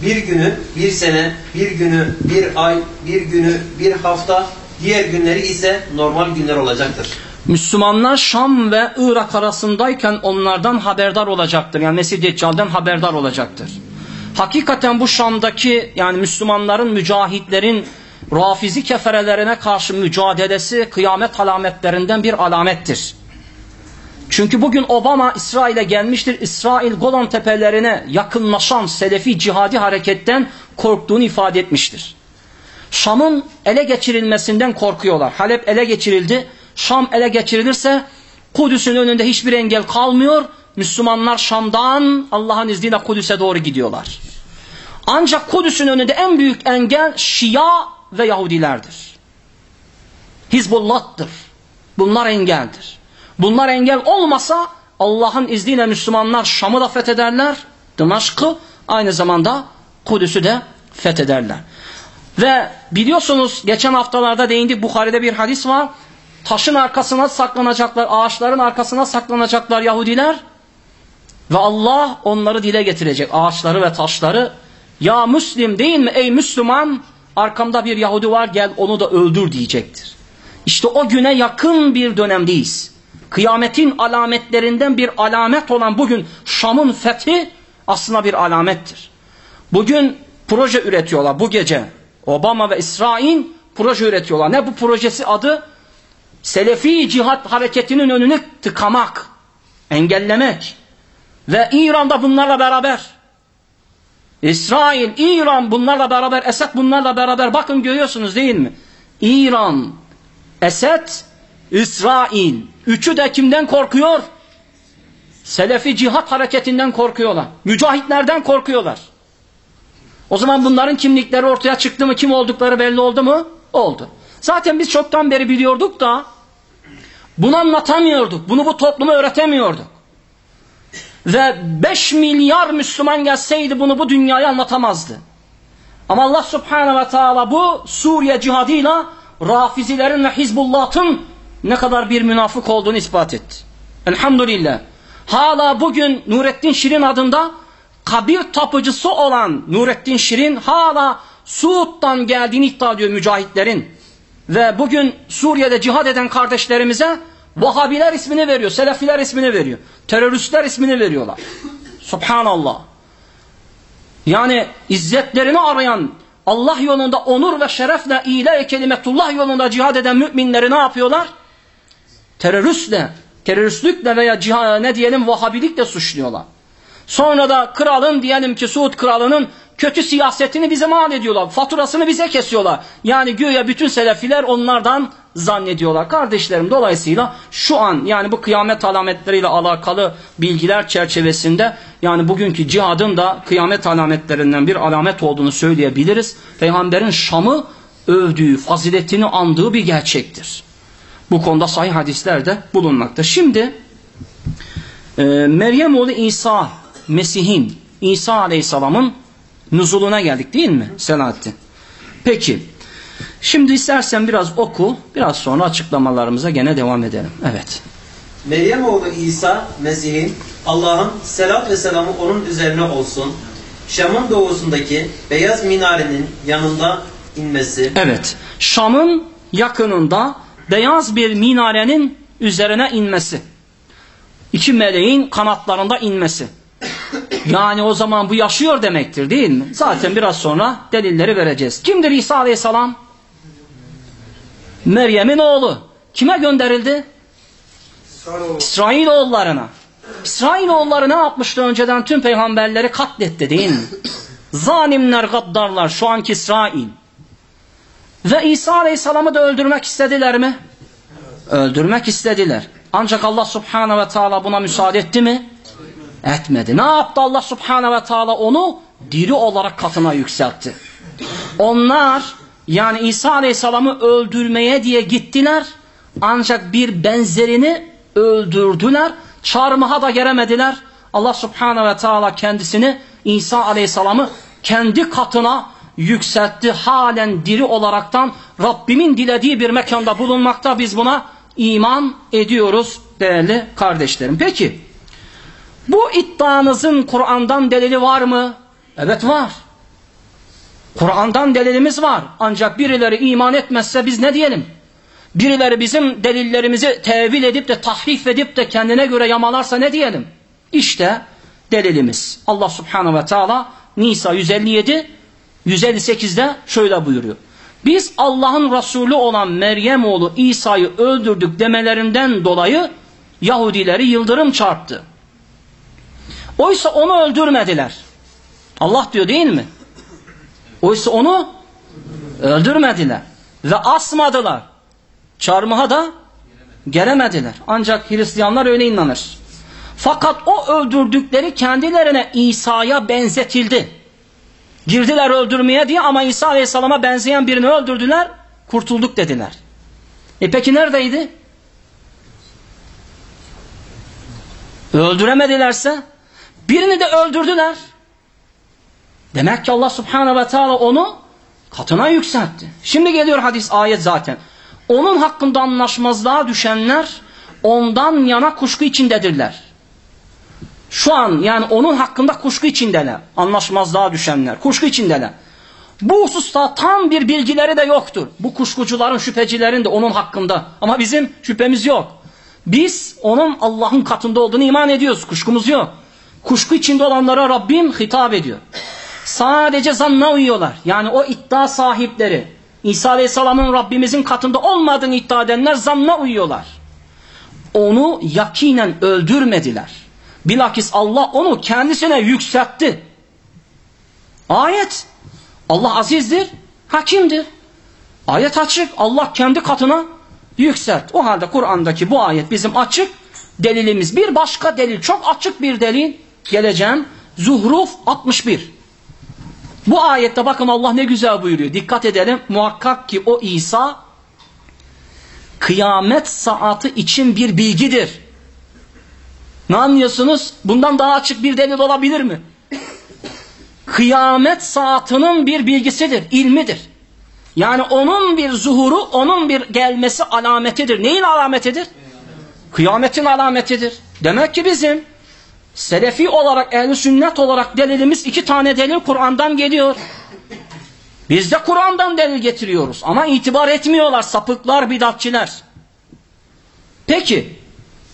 Bir günü bir sene, bir günü bir ay, bir günü bir hafta, diğer günleri ise normal günler olacaktır. Müslümanlar Şam ve Irak arasındayken onlardan haberdar olacaktır. Yani Mesih Deccal'den haberdar olacaktır. Hakikaten bu Şam'daki yani Müslümanların, mücahitlerin rafizi keferelerine karşı mücadelesi kıyamet alametlerinden bir alamettir. Çünkü bugün Obama İsrail'e gelmiştir. İsrail Golan tepelerine yakınlaşan Selefi cihadi hareketten korktuğunu ifade etmiştir. Şam'ın ele geçirilmesinden korkuyorlar. Halep ele geçirildi. Şam ele geçirilirse Kudüs'ün önünde hiçbir engel kalmıyor Müslümanlar Şam'dan Allah'ın izniyle Kudüs'e doğru gidiyorlar. Ancak Kudüs'ün önünde en büyük engel Şia ve Yahudilerdir. Hizbullah'tır. Bunlar engeldir. Bunlar engel olmasa Allah'ın izniyle Müslümanlar Şam'ı da fethederler, Dımaşk'ı aynı zamanda Kudüs'ü de fethederler. Ve biliyorsunuz geçen haftalarda değindik Bukhari'de bir hadis var. Taşın arkasına saklanacaklar, ağaçların arkasına saklanacaklar Yahudiler. Ve Allah onları dile getirecek ağaçları ve taşları. Ya Müslim değil mi ey Müslüman arkamda bir Yahudi var gel onu da öldür diyecektir. İşte o güne yakın bir dönemdeyiz. Kıyametin alametlerinden bir alamet olan bugün Şam'ın fethi aslında bir alamettir. Bugün proje üretiyorlar bu gece. Obama ve İsrail proje üretiyorlar. Ne bu projesi adı? Selefi cihat hareketinin önünü tıkamak, engellemek. Ve İran'da bunlarla beraber. İsrail, İran bunlarla beraber, Esed bunlarla beraber. Bakın görüyorsunuz değil mi? İran, Esed, İsrail. Üçü de kimden korkuyor? Selefi cihat hareketinden korkuyorlar. Mücahitlerden korkuyorlar. O zaman bunların kimlikleri ortaya çıktı mı? Kim oldukları belli oldu mu? Oldu. Zaten biz çoktan beri biliyorduk da bunu anlatamıyorduk. Bunu bu topluma öğretemiyorduk. Ve 5 milyar Müslüman gelseydi bunu bu dünyaya anlatamazdı. Ama Allah Subhanahu ve Teala bu Suriye cihadıyla Rafizilerin ve Hizbullah'ın ne kadar bir münafık olduğunu ispat etti. Elhamdülillah. Hala bugün Nurettin Şirin adında kabir tapıcısı olan Nurettin Şirin hala Suud'dan geldiğini iddia ediyor mücahitlerin. Ve bugün Suriye'de cihad eden kardeşlerimize Vahabiler ismini veriyor, Selefiler ismini veriyor. Teröristler ismini veriyorlar. Subhanallah. Yani izzetlerini arayan, Allah yolunda onur ve şerefle ile kelimetullah yolunda cihad eden müminleri ne yapıyorlar? Teröristle, teröristlikle veya ne diyelim vahabilikle suçluyorlar. Sonra da kralın diyelim ki Suud kralının kötü siyasetini bize mal ediyorlar. Faturasını bize kesiyorlar. Yani güya bütün selefiler onlardan zannediyorlar. Kardeşlerim dolayısıyla şu an yani bu kıyamet alametleriyle alakalı bilgiler çerçevesinde yani bugünkü cihadın da kıyamet alametlerinden bir alamet olduğunu söyleyebiliriz. Peygamberin Şam'ı övdüğü, faziletini andığı bir gerçektir. Bu konuda sahih hadislerde bulunmakta. Şimdi e, Meryem oğlu İsa, Mesih'in, İsa Aleyhisselam'ın nuzuluna geldik değil mi Selahattin? Peki. Şimdi istersen biraz oku, biraz sonra açıklamalarımıza gene devam edelim. Evet. Meryem oğlu İsa Mesih'in Allah'ın selat ve selamı onun üzerine olsun. Şam'ın doğusundaki beyaz minarenin yanında inmesi. Evet. Şam'ın yakınında beyaz bir minarenin üzerine inmesi. İki meleğin kanatlarında inmesi. Yani o zaman bu yaşıyor demektir değil mi? Zaten biraz sonra delilleri vereceğiz. Kimdir İsa Aleyhisselam? Meryem'in oğlu. Kime gönderildi? İsrailoğullarına. İsrailoğulları ne yapmıştı önceden? Tüm peygamberleri katletti değil mi? Zalimler, gaddarlar, şu anki İsrail. Ve İsa Aleyhisselam'ı da öldürmek istediler mi? Öldürmek istediler. Ancak Allah Subhanahu ve Teala buna müsaade etti mi? Etmedi. Ne yaptı Allah Subhanahu ve Teala onu? Diri olarak katına yükseltti. Onlar yani İsa Aleyhisselam'ı öldürmeye diye gittiler. Ancak bir benzerini öldürdüler. Çarmıha da gelemediler. Allah Subhanahu ve Teala kendisini İsa Aleyhisselam'ı kendi katına yükseltti. Halen diri olaraktan Rabbimin dilediği bir mekanda bulunmakta biz buna iman ediyoruz değerli kardeşlerim. Peki bu iddianızın Kur'an'dan delili var mı? Evet var. Kur'an'dan delilimiz var. Ancak birileri iman etmezse biz ne diyelim? Birileri bizim delillerimizi tevil edip de tahrif edip de kendine göre yamalarsa ne diyelim? İşte delilimiz. Allah Subhanahu ve Teala Nisa 157 158'de şöyle buyuruyor. Biz Allah'ın Resulü olan Meryem oğlu İsa'yı öldürdük demelerinden dolayı Yahudileri yıldırım çarptı. Oysa onu öldürmediler. Allah diyor değil mi? Oysa onu öldürmediler. Ve asmadılar. Çarmıha da gelemediler. Ancak Hristiyanlar öyle inanır. Fakat o öldürdükleri kendilerine İsa'ya benzetildi. Girdiler öldürmeye diye ama İsa Aleyhisselam'a benzeyen birini öldürdüler, kurtulduk dediler. E peki neredeydi? Öldüremedilerse birini de öldürdüler. Demek ki Allah Subhanahu ve Teala onu katına yükseltti. Şimdi geliyor hadis ayet zaten. Onun hakkında anlaşmazlığa düşenler ondan yana kuşku içindedirler. Şu an yani onun hakkında kuşku içindeler. Anlaşmazlığa düşenler. Kuşku içindeler. Bu hususta tam bir bilgileri de yoktur. Bu kuşkucuların, şüphecilerin de onun hakkında. Ama bizim şüphemiz yok. Biz onun Allah'ın katında olduğunu iman ediyoruz. Kuşkumuz yok. Kuşku içinde olanlara Rabbim hitap ediyor. Sadece zanna uyuyorlar. Yani o iddia sahipleri. İsa Aleyhisselam'ın Rabbimizin katında olmadığını iddia edenler zanna uyuyorlar. Onu yakinen öldürmediler. Bilakis Allah onu kendisine yükseltti. Ayet. Allah azizdir, hakimdir. Ayet açık. Allah kendi katına yükselt. O halde Kur'an'daki bu ayet bizim açık delilimiz. Bir başka delil, çok açık bir delil geleceğim. Zuhruf 61. Bu ayette bakın Allah ne güzel buyuruyor. Dikkat edelim. Muhakkak ki o İsa kıyamet saati için bir bilgidir. Ne anlıyorsunuz? Bundan daha açık bir delil olabilir mi? Kıyamet saatinin bir bilgisidir, ilmidir. Yani onun bir zuhuru, onun bir gelmesi alametidir. Neyin alametidir? Kıyametin alametidir. Demek ki bizim Selefi olarak, ehl sünnet olarak delilimiz iki tane delil Kur'an'dan geliyor. Biz de Kur'an'dan delil getiriyoruz. Ama itibar etmiyorlar sapıklar, bidatçiler. Peki,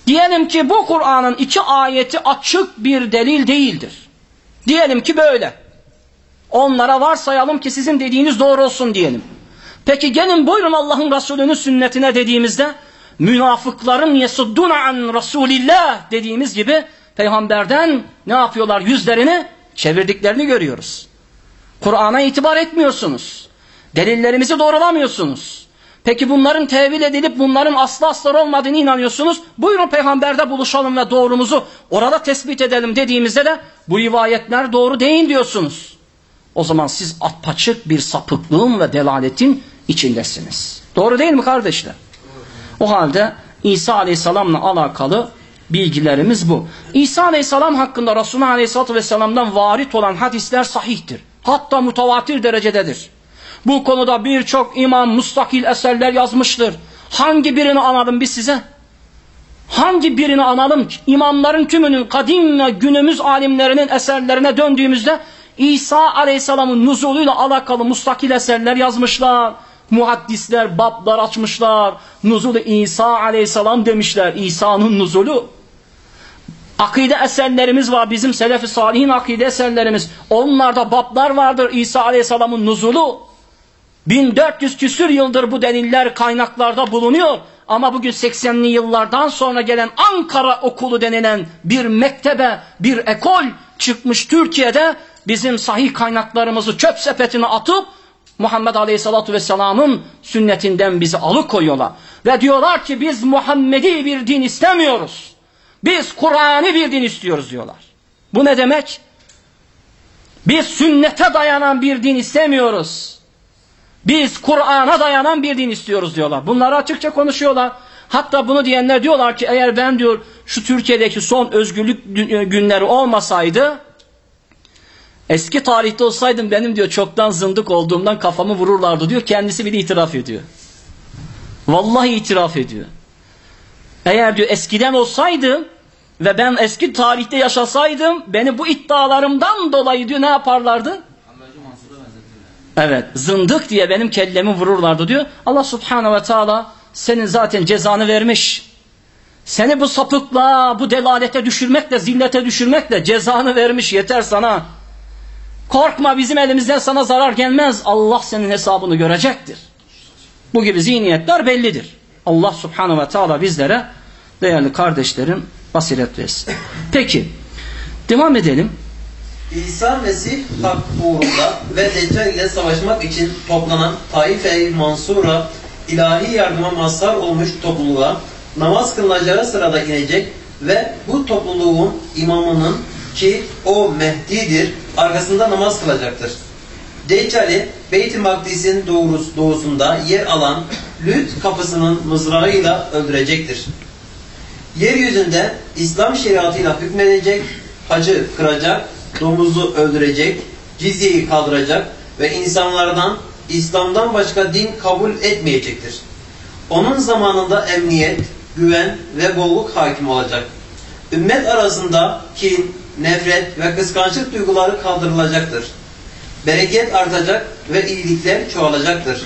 diyelim ki bu Kur'an'ın iki ayeti açık bir delil değildir. Diyelim ki böyle. Onlara varsayalım ki sizin dediğiniz doğru olsun diyelim. Peki gelin buyurun Allah'ın Resulü'nün sünnetine dediğimizde münafıkların yesudduna an Resulillah dediğimiz gibi peygamberden ne yapıyorlar yüzlerini çevirdiklerini görüyoruz. Kur'an'a itibar etmiyorsunuz. Delillerimizi doğrulamıyorsunuz. Peki bunların tevil edilip bunların aslı aslar olmadığını inanıyorsunuz. Buyurun peygamberde buluşalım ve doğrumuzu orada tespit edelim dediğimizde de bu rivayetler doğru değil diyorsunuz. O zaman siz apaçık bir sapıklığın ve delaletin içindesiniz. Doğru değil mi kardeşler? O halde İsa Aleyhisselam'la alakalı bilgilerimiz bu. İsa Aleyhisselam hakkında Resulullah Aleyhisselatü Vesselam'dan varit olan hadisler sahihtir. Hatta mutavatir derecededir. Bu konuda birçok imam mustakil eserler yazmıştır. Hangi birini analım biz size? Hangi birini analım? İmamların tümünün kadim ve günümüz alimlerinin eserlerine döndüğümüzde İsa Aleyhisselam'ın nuzuluyla alakalı mustakil eserler yazmışlar. Muhaddisler bablar açmışlar. Nuzulu İsa Aleyhisselam demişler. İsa'nın nuzulu. Akide eserlerimiz var. Bizim Selefi Salihin akide eserlerimiz. Onlarda bablar vardır. İsa Aleyhisselam'ın nuzulu. 1400 küsür yıldır bu deliller kaynaklarda bulunuyor. Ama bugün 80'li yıllardan sonra gelen Ankara okulu denilen bir mektebe, bir ekol çıkmış Türkiye'de bizim sahih kaynaklarımızı çöp sepetine atıp Muhammed Aleyhisselatü Vesselam'ın sünnetinden bizi alıkoyuyorlar. Ve diyorlar ki biz Muhammedi bir din istemiyoruz. Biz Kur'an'ı bir din istiyoruz diyorlar. Bu ne demek? Biz sünnete dayanan bir din istemiyoruz. Biz Kur'an'a dayanan bir din istiyoruz diyorlar. Bunları açıkça konuşuyorlar. Hatta bunu diyenler diyorlar ki eğer ben diyor şu Türkiye'deki son özgürlük günleri olmasaydı eski tarihte olsaydım benim diyor çoktan zındık olduğumdan kafamı vururlardı diyor. Kendisi bile itiraf ediyor. Vallahi itiraf ediyor. Eğer diyor eskiden olsaydım ve ben eski tarihte yaşasaydım beni bu iddialarımdan dolayı diyor ne yaparlardı? Evet zındık diye benim kellemi vururlardı diyor. Allah subhanahu ve teala senin zaten cezanı vermiş. Seni bu sapıkla, bu delalete düşürmekle, zillete düşürmekle cezanı vermiş yeter sana. Korkma bizim elimizden sana zarar gelmez. Allah senin hesabını görecektir. Bu gibi zihniyetler bellidir. Allah subhanahu ve teala bizlere değerli kardeşlerim basiret versin. Peki devam edelim. İsa Mesih hak uğrunda ve Deccal ile savaşmak için toplanan Taife-i Mansura ilahi yardıma mazhar olmuş topluluğa namaz kılınacağı sırada inecek ve bu topluluğun imamının ki o Mehdi'dir arkasında namaz kılacaktır. Deccali Beyt-i Makdis'in doğusunda yer alan Lüt kapısının mızrağıyla öldürecektir. Yeryüzünde İslam şeriatıyla hükmedecek, hacı kıracak, domuzu öldürecek, cizyeyi kaldıracak ve insanlardan İslam'dan başka din kabul etmeyecektir. Onun zamanında emniyet, güven ve bolluk hakim olacak. Ümmet arasında kin, nefret ve kıskançlık duyguları kaldırılacaktır. Bereket artacak ve iyilikler çoğalacaktır.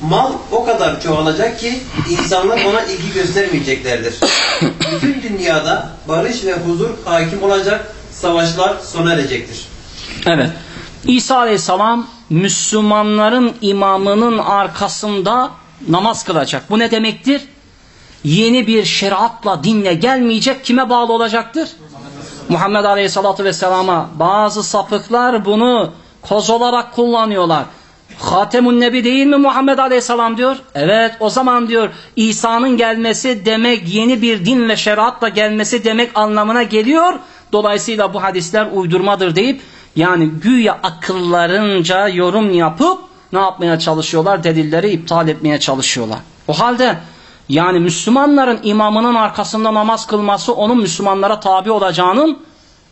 Mal o kadar çoğalacak ki insanlar ona ilgi göstermeyeceklerdir. Bütün dünyada barış ve huzur hakim olacak, savaşlar sona erecektir. Evet. İsa Aleyhisselam Müslümanların imamının arkasında namaz kılacak. Bu ne demektir? Yeni bir şeriatla, dinle gelmeyecek. Kime bağlı olacaktır? Muhammed Aleyhisselatü Vesselam'a. Bazı sapıklar bunu koz olarak kullanıyorlar. Hatemun Nebi değil mi Muhammed Aleyhisselam diyor. Evet o zaman diyor İsa'nın gelmesi demek yeni bir din ve şeriatla gelmesi demek anlamına geliyor. Dolayısıyla bu hadisler uydurmadır deyip yani güya akıllarınca yorum yapıp ne yapmaya çalışıyorlar? Delilleri iptal etmeye çalışıyorlar. O halde yani Müslümanların imamının arkasında namaz kılması onun Müslümanlara tabi olacağının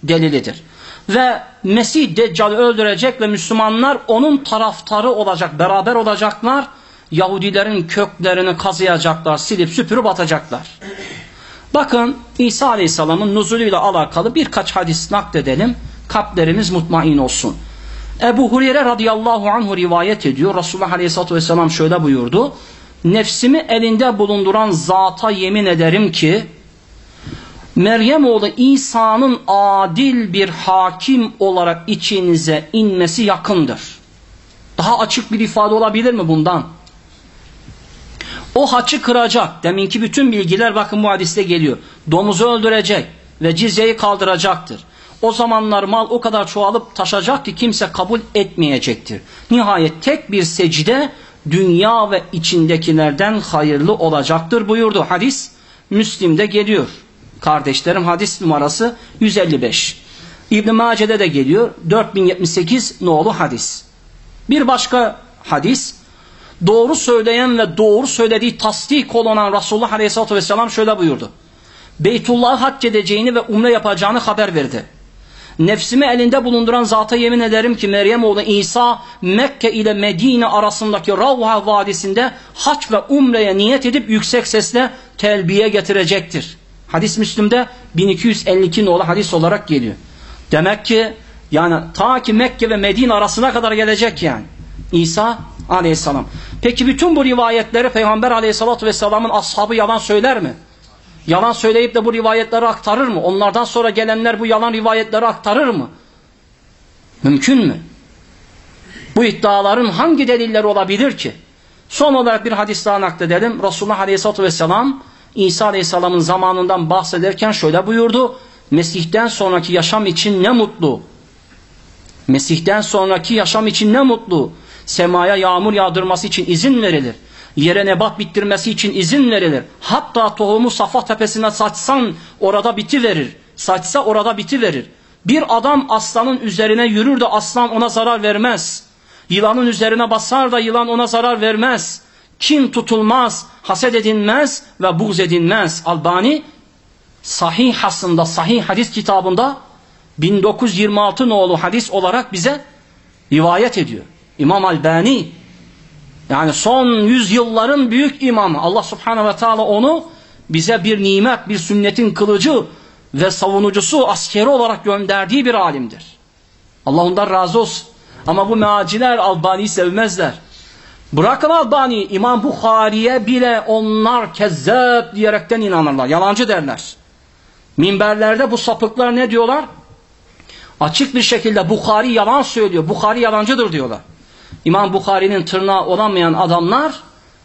delilidir. Ve Mesih Deccal'i öldürecek ve Müslümanlar onun taraftarı olacak, beraber olacaklar. Yahudilerin köklerini kazıyacaklar, silip süpürüp atacaklar. Bakın İsa Aleyhisselam'ın nuzulüyle alakalı birkaç hadis nakledelim. Kalplerimiz mutmain olsun. Ebu Hureyre radıyallahu anhu rivayet ediyor. Resulullah Aleyhisselatü Vesselam şöyle buyurdu. Nefsimi elinde bulunduran zata yemin ederim ki Meryem oğlu İsa'nın adil bir hakim olarak içinize inmesi yakındır. Daha açık bir ifade olabilir mi bundan? O haçı kıracak. Deminki bütün bilgiler bakın bu hadiste geliyor. Domuzu öldürecek ve cizyeyi kaldıracaktır. O zamanlar mal o kadar çoğalıp taşacak ki kimse kabul etmeyecektir. Nihayet tek bir secde dünya ve içindekilerden hayırlı olacaktır buyurdu. Hadis Müslim'de geliyor. Kardeşlerim hadis numarası 155. İbn Mace'de de geliyor. 4078 nolu hadis. Bir başka hadis doğru söyleyen ve doğru söylediği tasdik olunan Resulullah Aleyhisselatü Vesselam şöyle buyurdu. Beytullah'ı hac edeceğini ve umre yapacağını haber verdi. Nefsimi elinde bulunduran zata yemin ederim ki Meryem oğlu İsa Mekke ile Medine arasındaki Ravha Vadisi'nde hac ve umreye niyet edip yüksek sesle telbiye getirecektir. Hadis Müslüm'de 1252 nolu hadis olarak geliyor. Demek ki yani ta ki Mekke ve Medine arasına kadar gelecek yani. İsa aleyhisselam. Peki bütün bu rivayetleri Peygamber aleyhissalatü vesselamın ashabı yalan söyler mi? Yalan söyleyip de bu rivayetleri aktarır mı? Onlardan sonra gelenler bu yalan rivayetleri aktarır mı? Mümkün mü? Bu iddiaların hangi delilleri olabilir ki? Son olarak bir hadis daha nakledelim. Resulullah Aleyhisselatü Vesselam İsa Aleyhisselam'ın zamanından bahsederken şöyle buyurdu. Mesih'ten sonraki yaşam için ne mutlu. Mesih'ten sonraki yaşam için ne mutlu. Semaya yağmur yağdırması için izin verilir. Yere nebat bittirmesi için izin verilir. Hatta tohumu Safa tepesine saçsan orada biti verir. Saçsa orada biti verir. Bir adam aslanın üzerine yürür de aslan ona zarar vermez. Yılanın üzerine basar da yılan ona zarar vermez. Kin tutulmaz, haset edilmez ve buğz edilmez. Albani sahih hasında, sahih hadis kitabında 1926 nolu hadis olarak bize rivayet ediyor. İmam Albani yani son yüzyılların büyük imamı Allah subhanehu ve teala onu bize bir nimet, bir sünnetin kılıcı ve savunucusu, askeri olarak gönderdiği bir alimdir. Allah ondan razı olsun. Ama bu meaciler Albani'yi sevmezler. Bırakın Albani, İmam Bukhari'ye bile onlar kezzep diyerekten inanırlar. Yalancı derler. Minberlerde bu sapıklar ne diyorlar? Açık bir şekilde Bukhari yalan söylüyor. Bukhari yalancıdır diyorlar. İmam Bukhari'nin tırnağı olamayan adamlar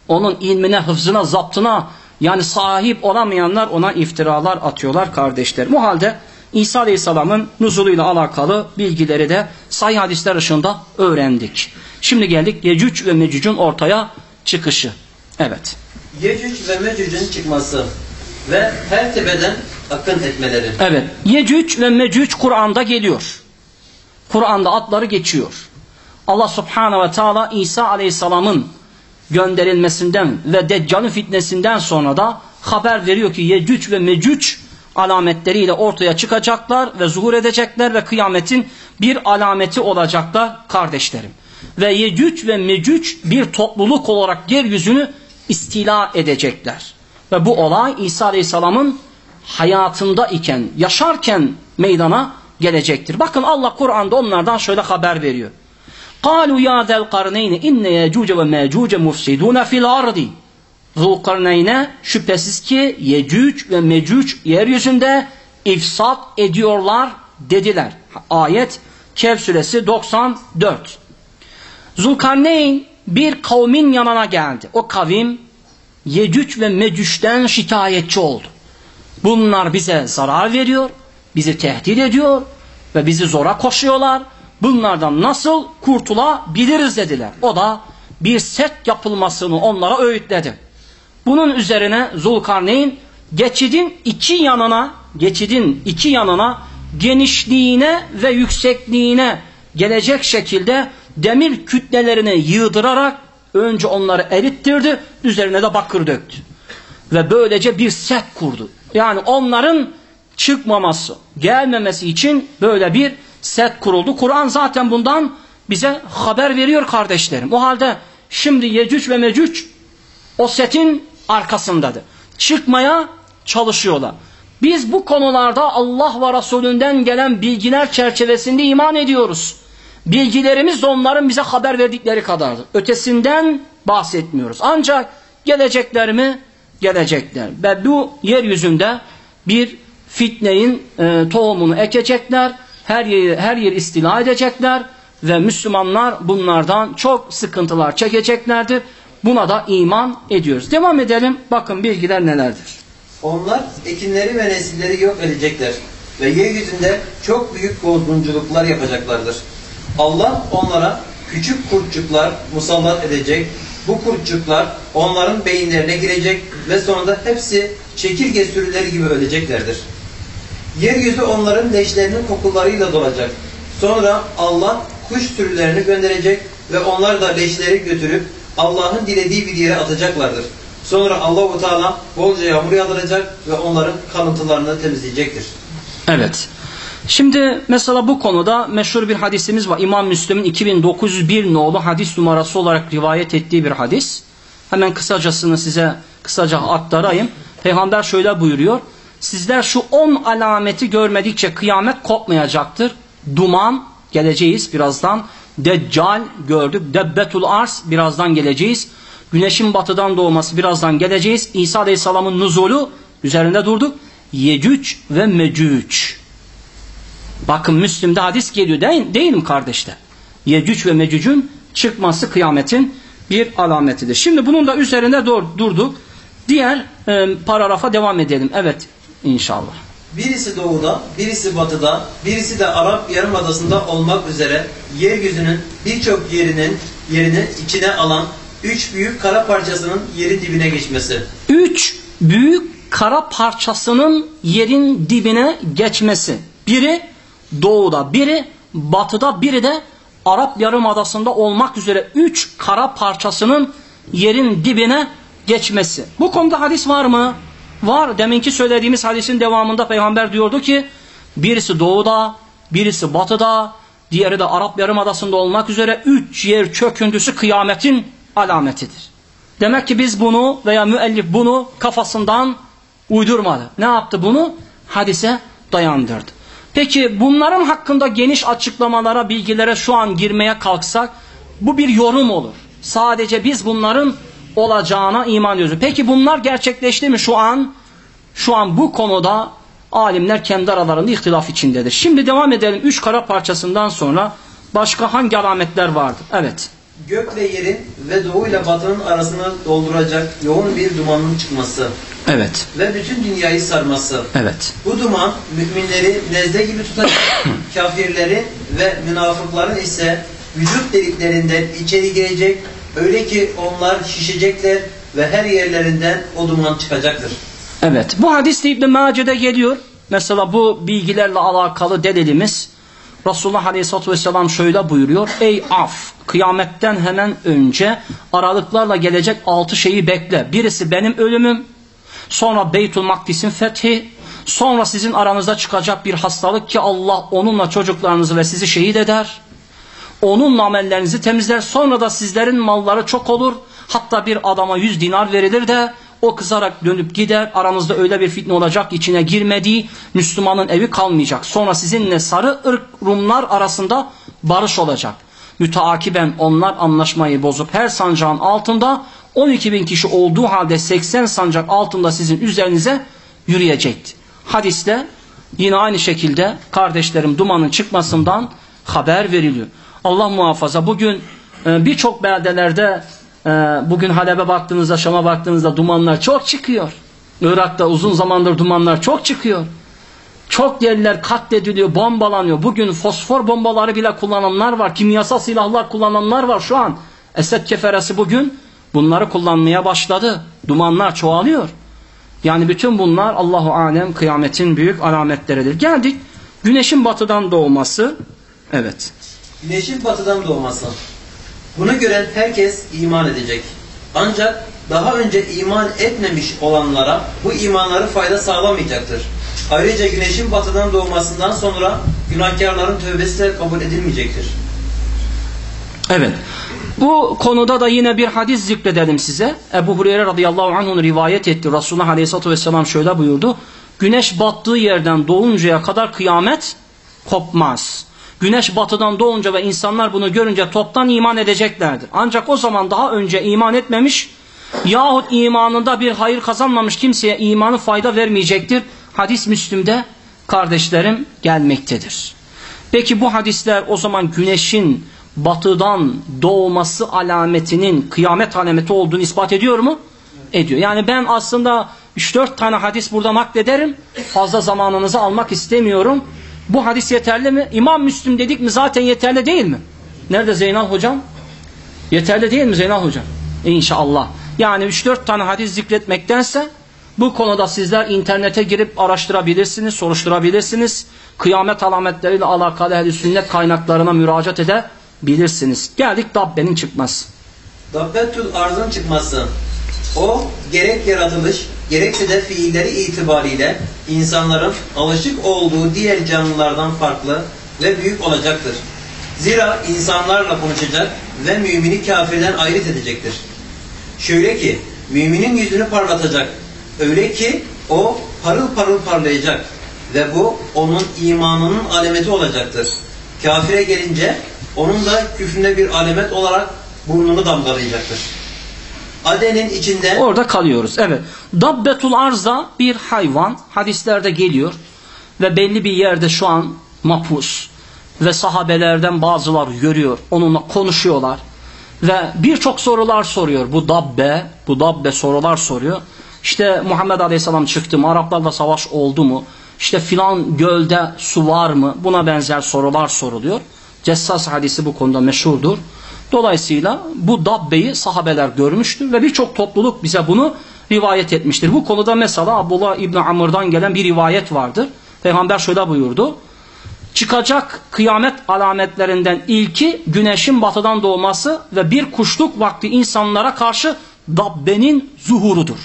onun ilmine, hıfzına, zaptına yani sahip olamayanlar ona iftiralar atıyorlar kardeşler. Bu halde İsa Aleyhisselam'ın nuzuluyla alakalı bilgileri de sahih hadisler ışığında öğrendik. Şimdi geldik Yecüc ve Mecüc'ün ortaya çıkışı. Evet. Yecüc ve Mecüc'ün çıkması ve her tepeden akın etmeleri. Evet. Yecüc ve Mecüc Kur'an'da geliyor. Kur'an'da adları geçiyor. Allah Subhanahu ve Teala İsa Aleyhisselam'ın gönderilmesinden ve Deccal'ın fitnesinden sonra da haber veriyor ki Yecüc ve Mecüc alametleriyle ortaya çıkacaklar ve zuhur edecekler ve kıyametin bir alameti olacaklar kardeşlerim. Ve Yecüc ve Mecüc bir topluluk olarak yeryüzünü istila edecekler. Ve bu olay İsa Aleyhisselam'ın hayatında iken, yaşarken meydana gelecektir. Bakın Allah Kur'an'da onlardan şöyle haber veriyor. قالوا يا ذا القرنين إن يجوج وماجوج مفسدون في الأرض Zulkarneyn'e şüphesiz ki Yecüc ve Mecüc yeryüzünde ifsat ediyorlar dediler. Ayet Kehf suresi 94. Zulkarneyn bir kavmin yanına geldi. O kavim Yecüc ve Mecüc'ten şikayetçi oldu. Bunlar bize zarar veriyor, bizi tehdit ediyor ve bizi zora koşuyorlar. Bunlardan nasıl kurtulabiliriz dediler. O da bir set yapılmasını onlara öğütledi. Bunun üzerine Zulkarneyn geçidin iki yanına, geçidin iki yanına genişliğine ve yüksekliğine gelecek şekilde demir kütlelerini yığdırarak önce onları erittirdi, üzerine de bakır döktü. Ve böylece bir set kurdu. Yani onların çıkmaması, gelmemesi için böyle bir set kuruldu. Kur'an zaten bundan bize haber veriyor kardeşlerim. O halde şimdi Yecüc ve Mecüc o setin arkasındadır. Çıkmaya çalışıyorlar. Biz bu konularda Allah ve Resulünden gelen bilgiler çerçevesinde iman ediyoruz. Bilgilerimiz onların bize haber verdikleri kadardır. Ötesinden bahsetmiyoruz. Ancak gelecekler mi? Gelecekler. Ve bu yeryüzünde bir fitneyin e, tohumunu ekecekler. Her yeri, her yer istila edecekler. Ve Müslümanlar bunlardan çok sıkıntılar çekeceklerdir. Buna da iman ediyoruz. Devam edelim. Bakın bilgiler nelerdir. Onlar ekinleri ve nesilleri yok edecekler ve yeryüzünde çok büyük bozgunculuklar yapacaklardır. Allah onlara küçük kurtçuklar musallat edecek. Bu kurtçuklar onların beyinlerine girecek ve sonra da hepsi çekirge sürüleri gibi öleceklerdir. Yeryüzü onların leşlerinin kokularıyla dolacak. Sonra Allah kuş sürülerini gönderecek ve onlar da leşleri götürüp Allah'ın dilediği bir yere atacaklardır. Sonra Allahu Teala bolca yağmur yağdıracak ve onların kalıntılarını temizleyecektir. Evet. Şimdi mesela bu konuda meşhur bir hadisimiz var. İmam Müslim'in 2901 nolu hadis numarası olarak rivayet ettiği bir hadis. Hemen kısacasını size kısaca aktarayım. Peygamber şöyle buyuruyor. Sizler şu 10 alameti görmedikçe kıyamet kopmayacaktır. Duman geleceğiz birazdan. Deccal gördük. Debbetul Ars birazdan geleceğiz. Güneşin batıdan doğması birazdan geleceğiz. İsa Aleyhisselam'ın nuzulu üzerinde durduk. Yecüc ve Mecüc. Bakın Müslim'de hadis geliyor değil, değil mi kardeşler? Yecüc ve Mecüc'ün çıkması kıyametin bir alametidir. Şimdi bunun da üzerinde dur, durduk. Diğer e, paragrafa devam edelim. Evet inşallah. Birisi doğuda, birisi batıda, birisi de Arap Yarımadası'nda olmak üzere yeryüzünün birçok yerinin yerini içine alan üç büyük kara parçasının yeri dibine geçmesi. Üç büyük kara parçasının yerin dibine geçmesi. Biri doğuda, biri batıda, biri de Arap Yarımadası'nda olmak üzere üç kara parçasının yerin dibine geçmesi. Bu konuda hadis var mı? Var. Deminki söylediğimiz hadisin devamında peygamber diyordu ki birisi doğuda, birisi batıda, diğeri de Arap Yarımadası'nda olmak üzere üç yer çöküntüsü kıyametin alametidir. Demek ki biz bunu veya müellif bunu kafasından uydurmadı. Ne yaptı bunu? Hadise dayandırdı. Peki bunların hakkında geniş açıklamalara, bilgilere şu an girmeye kalksak bu bir yorum olur. Sadece biz bunların olacağına iman ediyoruz. Peki bunlar gerçekleşti mi şu an? Şu an bu konuda alimler kendi aralarında ihtilaf içindedir. Şimdi devam edelim. Üç kara parçasından sonra başka hangi alametler vardır? Evet. Gökle yerin ve doğu ile batının arasını dolduracak yoğun bir dumanın çıkması Evet. ve bütün dünyayı sarması. Evet. Bu duman müminleri nezle gibi tutacak, [coughs] kafirleri ve münafıkların ise vücut deliklerinden içeri girecek, öyle ki onlar şişecekler ve her yerlerinden o duman çıkacaktır. Evet. Bu hadis de İbn Mace'de geliyor. Mesela bu bilgilerle alakalı delilimiz Resulullah Aleyhisselatü Vesselam şöyle buyuruyor. Ey af! Kıyametten hemen önce aralıklarla gelecek altı şeyi bekle. Birisi benim ölümüm, sonra Beytül Makdis'in fethi, sonra sizin aranızda çıkacak bir hastalık ki Allah onunla çocuklarınızı ve sizi şehit eder. Onunla amellerinizi temizler. Sonra da sizlerin malları çok olur. Hatta bir adama yüz dinar verilir de o kızarak dönüp gider. Aranızda öyle bir fitne olacak içine girmediği Müslümanın evi kalmayacak. Sonra sizinle sarı ırk Rumlar arasında barış olacak. Müteakiben onlar anlaşmayı bozup her sancağın altında 12 bin kişi olduğu halde 80 sancak altında sizin üzerinize yürüyecekti. Hadiste yine aynı şekilde kardeşlerim dumanın çıkmasından haber veriliyor. Allah muhafaza bugün e, birçok beldelerde e, bugün Halep'e baktığınızda Şam'a baktığınızda dumanlar çok çıkıyor. Irak'ta uzun zamandır dumanlar çok çıkıyor. Çok yerler katlediliyor, bombalanıyor. Bugün fosfor bombaları bile kullananlar var. Kimyasal silahlar kullananlar var şu an. Esed keferesi bugün bunları kullanmaya başladı. Dumanlar çoğalıyor. Yani bütün bunlar Allahu alem kıyametin büyük alametleridir. Geldik güneşin batıdan doğması. Evet. Güneşin batıdan doğması. Bunu gören herkes iman edecek. Ancak daha önce iman etmemiş olanlara bu imanları fayda sağlamayacaktır. Ayrıca güneşin batıdan doğmasından sonra günahkarların tövbesi de kabul edilmeyecektir. Evet. Bu konuda da yine bir hadis zikredelim size. Ebu Hureyre radıyallahu anh'un rivayet etti. Resulullah aleyhissalatü vesselam şöyle buyurdu. Güneş battığı yerden doğuncaya kadar kıyamet kopmaz. Güneş batıdan doğunca ve insanlar bunu görünce toptan iman edeceklerdir. Ancak o zaman daha önce iman etmemiş yahut imanında bir hayır kazanmamış kimseye imanı fayda vermeyecektir. Hadis Müslüm'de kardeşlerim gelmektedir. Peki bu hadisler o zaman güneşin batıdan doğması alametinin kıyamet alameti olduğunu ispat ediyor mu? Ediyor. Yani ben aslında 3-4 tane hadis burada naklederim. Fazla zamanınızı almak istemiyorum. Bu hadis yeterli mi? İmam Müslüm dedik mi zaten yeterli değil mi? Nerede Zeynal hocam? Yeterli değil mi Zeynal hocam? İnşallah. Yani 3-4 tane hadis zikretmektense bu konuda sizler internete girip araştırabilirsiniz, soruşturabilirsiniz. Kıyamet alametleriyle alakalı ehl sünnet kaynaklarına müracaat edebilirsiniz. Geldik Dabbe'nin çıkması. Dabbetül arzın çıkması. O gerek yaratılış gerekse de fiilleri itibariyle insanların alışık olduğu diğer canlılardan farklı ve büyük olacaktır. Zira insanlarla konuşacak ve mümini kafirden ayrıt edecektir. Şöyle ki müminin yüzünü parlatacak. Öyle ki o parıl parıl parlayacak ve bu onun imanının alameti olacaktır. Kafire gelince onun da küfründe bir alamet olarak burnunu damgalayacaktır. Adenin içinde Orada kalıyoruz. Evet. Dabbetul arza bir hayvan. Hadislerde geliyor. Ve belli bir yerde şu an mapus. Ve sahabelerden bazıları görüyor. Onunla konuşuyorlar. Ve birçok sorular soruyor. Bu dabbe, bu dabbe sorular soruyor. İşte Muhammed Aleyhisselam çıktı mı? Araplarla savaş oldu mu? İşte filan gölde su var mı? Buna benzer sorular soruluyor. Cessas hadisi bu konuda meşhurdur. Dolayısıyla bu dabbeyi sahabeler görmüştür ve birçok topluluk bize bunu rivayet etmiştir. Bu konuda mesela Abdullah İbni Amr'dan gelen bir rivayet vardır. Peygamber şöyle buyurdu. Çıkacak kıyamet alametlerinden ilki güneşin batıdan doğması ve bir kuşluk vakti insanlara karşı dabbenin zuhurudur.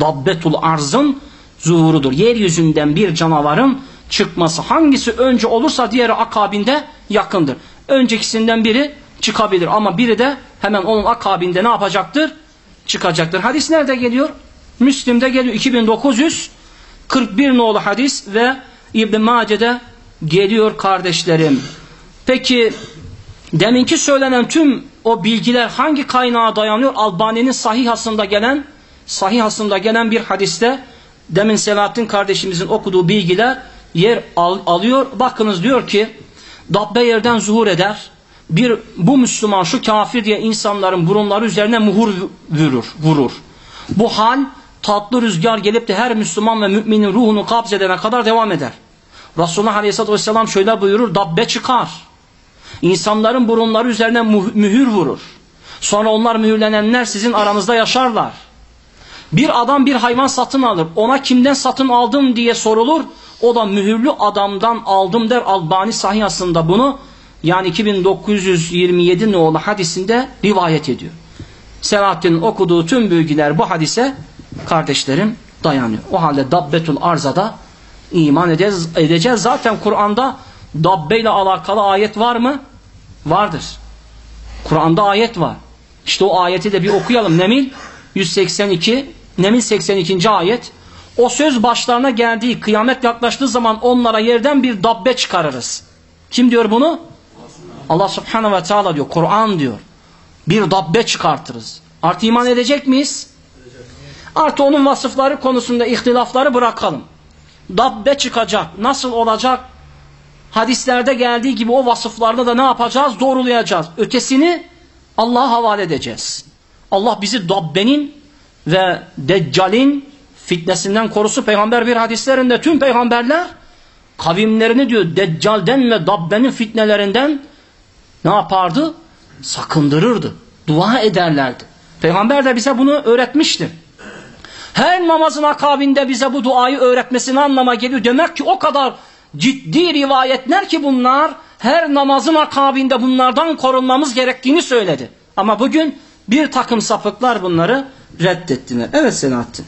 Dabbetul arzın zuhurudur. Yeryüzünden bir canavarın çıkması. Hangisi önce olursa diğeri akabinde yakındır. Öncekisinden biri çıkabilir ama biri de hemen onun akabinde ne yapacaktır? Çıkacaktır. Hadis nerede geliyor? Müslim'de geliyor. 2941 nolu hadis ve İbn Mace'de geliyor kardeşlerim. Peki deminki söylenen tüm o bilgiler hangi kaynağa dayanıyor? Albani'nin sahihasında gelen sahihasında gelen bir hadiste demin Selahattin kardeşimizin okuduğu bilgiler yer al, alıyor. Bakınız diyor ki Dabbe yerden zuhur eder. Bir bu Müslüman şu kafir diye insanların burunları üzerine muhur vurur. vurur. Bu hal tatlı rüzgar gelip de her Müslüman ve müminin ruhunu kabzedene kadar devam eder. Resulullah Aleyhisselatü Vesselam şöyle buyurur. Dabbe çıkar. İnsanların burunları üzerine mühür vurur. Sonra onlar mühürlenenler sizin aranızda yaşarlar. Bir adam bir hayvan satın alır. Ona kimden satın aldım diye sorulur. O da mühürlü adamdan aldım der Albani sahihasında bunu. Yani 2927 nolu hadisinde rivayet ediyor. Selahattin'in okuduğu tüm bilgiler bu hadise kardeşlerim dayanıyor. O halde Dabbetul Arza'da iman edeceğiz. edeceğiz. Zaten Kur'an'da Dabbe ile alakalı ayet var mı? Vardır. Kur'an'da ayet var. İşte o ayeti de bir okuyalım. Nemil 182, Nemil 82. ayet. O söz başlarına geldiği kıyamet yaklaştığı zaman onlara yerden bir dabbe çıkarırız. Kim diyor bunu? Allah subhanahu ve teala diyor. Kur'an diyor. Bir dabbe çıkartırız. Artı iman edecek miyiz? Artı onun vasıfları konusunda ihtilafları bırakalım. Dabbe çıkacak. Nasıl olacak? Hadislerde geldiği gibi o vasıflarını da ne yapacağız? Doğrulayacağız. Ötesini Allah'a havale edeceğiz. Allah bizi Dabbe'nin ve Deccal'in fitnesinden korusu peygamber bir hadislerinde tüm peygamberler kavimlerini diyor Deccal'den ve Dabbe'nin fitnelerinden ne yapardı? Sakındırırdı. Dua ederlerdi. Peygamber de bize bunu öğretmişti. Her namazın akabinde bize bu duayı öğretmesini anlama geliyor. Demek ki o kadar ciddi rivayetler ki bunlar her namazın akabinde bunlardan korunmamız gerektiğini söyledi. Ama bugün bir takım sapıklar bunları reddettiler. Evet Selahattin.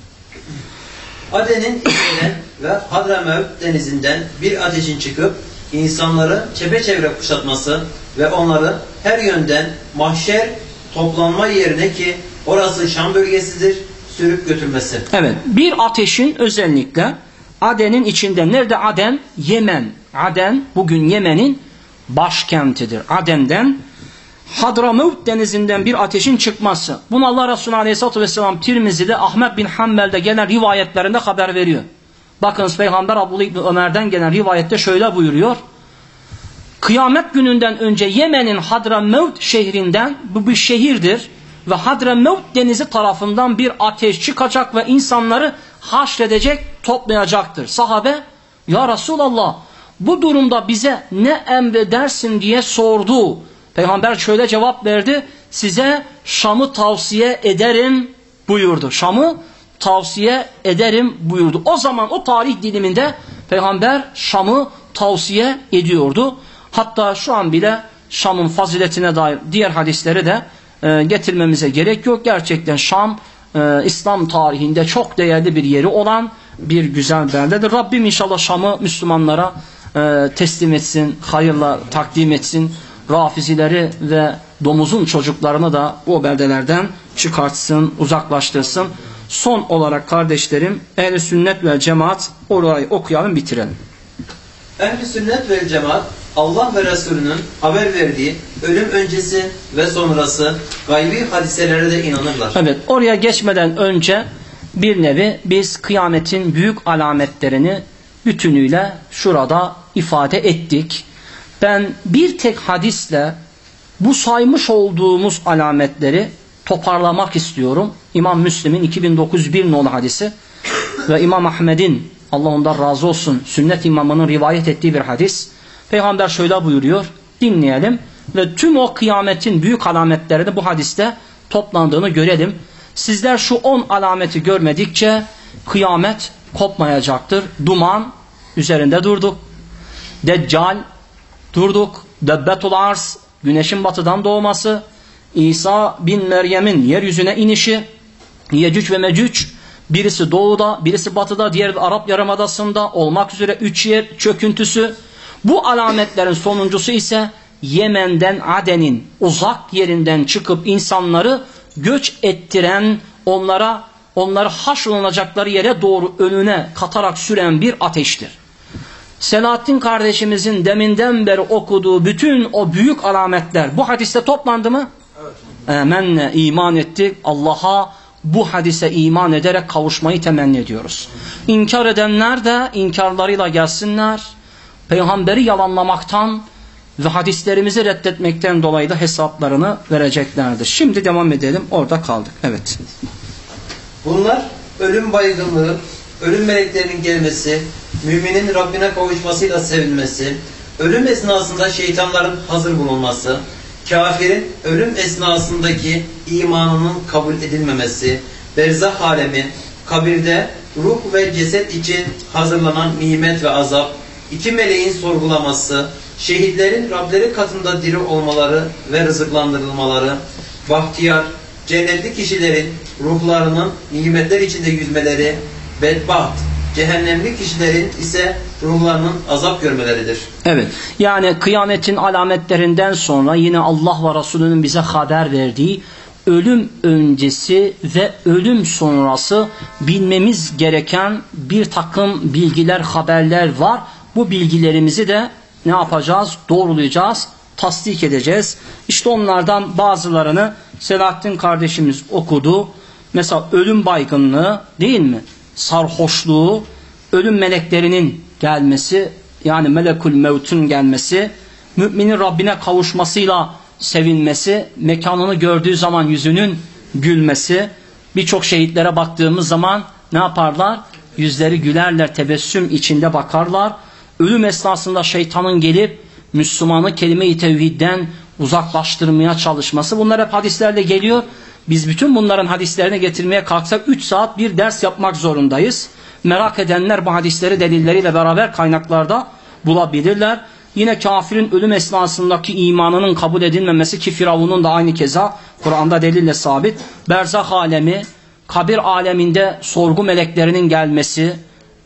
Aden'in içinden ve Hadramevt denizinden bir ateşin çıkıp insanları çepeçevre kuşatması ve onları her yönden mahşer toplanma yerine ki orası Şam bölgesidir sürüp götürmesi. Evet bir ateşin özellikle Aden'in içinde nerede Aden? Yemen. Aden bugün Yemen'in başkentidir. Aden'den Hadramavt denizinden bir ateşin çıkması. Bunu Allah Resulü Aleyhisselatü Vesselam Tirmizi'de Ahmet bin Hanbel'de gelen rivayetlerinde haber veriyor. Bakınız Peygamber Abdullah İbni Ömer'den gelen rivayette şöyle buyuruyor. Kıyamet gününden önce Yemen'in Hadramavt şehrinden bu bir şehirdir ve Hadramavt denizi tarafından bir ateş çıkacak ve insanları haşredecek, toplayacaktır. Sahabe, ya Resulallah bu durumda bize ne emredersin diye sordu. Peygamber şöyle cevap verdi. Size Şam'ı tavsiye ederim buyurdu. Şam'ı tavsiye ederim buyurdu. O zaman o tarih diliminde Peygamber Şam'ı tavsiye ediyordu. Hatta şu an bile Şam'ın faziletine dair diğer hadisleri de e, getirmemize gerek yok. Gerçekten Şam e, İslam tarihinde çok değerli bir yeri olan bir güzel beldedir. Rabbim inşallah Şam'ı Müslümanlara e, teslim etsin, hayırla takdim etsin. Rafizileri ve domuzun çocuklarını da o beldelerden çıkartsın, uzaklaştırsın. Son olarak kardeşlerim ehl sünnet ve cemaat orayı okuyalım bitirelim. Ehl-i sünnet ve cemaat Allah ve Resulünün haber verdiği ölüm öncesi ve sonrası gaybi hadiselere de inanırlar. Evet oraya geçmeden önce bir nevi biz kıyametin büyük alametlerini bütünüyle şurada ifade ettik. Ben bir tek hadisle bu saymış olduğumuz alametleri toparlamak istiyorum. İmam Müslim'in 2901 nolu hadisi ve İmam Ahmed'in Allah ondan razı olsun sünnet imamının rivayet ettiği bir hadis. Peygamber şöyle buyuruyor. Dinleyelim ve tüm o kıyametin büyük alametleri de bu hadiste toplandığını görelim. Sizler şu 10 alameti görmedikçe kıyamet kopmayacaktır. Duman üzerinde durduk. Deccal durduk. Debbetul Ars güneşin batıdan doğması. İsa bin Meryem'in yeryüzüne inişi. Yecüc ve Mecüc birisi doğuda, birisi batıda, diğeri Arap Yarımadası'nda olmak üzere üç yer çöküntüsü. Bu alametlerin sonuncusu ise Yemen'den Aden'in uzak yerinden çıkıp insanları göç ettiren, onlara onları haşlanacakları yere doğru önüne katarak süren bir ateştir. Selahattin kardeşimizin deminden beri okuduğu bütün o büyük alametler bu hadiste toplandı mı? Evet. Emenle iman ettik. Allah'a bu hadise iman ederek kavuşmayı temenni ediyoruz. İnkar edenler de inkarlarıyla gelsinler. Peygamberi yalanlamaktan ve hadislerimizi reddetmekten dolayı da hesaplarını vereceklerdir. Şimdi devam edelim. Orada kaldık. Evet. Bunlar ölüm baygınlığı, ölüm meleklerinin gelmesi, müminin Rabbine kavuşmasıyla sevinmesi, ölüm esnasında şeytanların hazır bulunması, kafirin ölüm esnasındaki imanının kabul edilmemesi, berzah alemi, kabirde ruh ve ceset için hazırlanan nimet ve azap, iki meleğin sorgulaması, şehitlerin Rableri katında diri olmaları ve rızıklandırılmaları, bahtiyar, cennetli kişilerin ruhlarının nimetler içinde yüzmeleri, bedbaht, cehennemli kişilerin ise ruhlarının azap görmeleridir. Evet. Yani kıyametin alametlerinden sonra yine Allah ve Resulünün bize haber verdiği ölüm öncesi ve ölüm sonrası bilmemiz gereken bir takım bilgiler, haberler var. Bu bilgilerimizi de ne yapacağız? Doğrulayacağız, tasdik edeceğiz. İşte onlardan bazılarını Selahattin kardeşimiz okudu. Mesela ölüm baygınlığı değil mi? Sarhoşluğu, ölüm meleklerinin gelmesi, yani melekul mevtün gelmesi, müminin Rabbine kavuşmasıyla sevinmesi, mekanını gördüğü zaman yüzünün gülmesi, birçok şehitlere baktığımız zaman ne yaparlar? Yüzleri gülerler, tebessüm içinde bakarlar. Ölüm esnasında şeytanın gelip Müslümanı kelime-i tevhidden uzaklaştırmaya çalışması. Bunlar hep hadislerle geliyor. Biz bütün bunların hadislerini getirmeye kalksak 3 saat bir ders yapmak zorundayız. Merak edenler bu hadisleri delilleriyle beraber kaynaklarda bulabilirler. Yine kafirin ölüm esnasındaki imanının kabul edilmemesi ki Firavun'un da aynı keza Kur'an'da delille sabit. Berzah alemi, kabir aleminde sorgu meleklerinin gelmesi,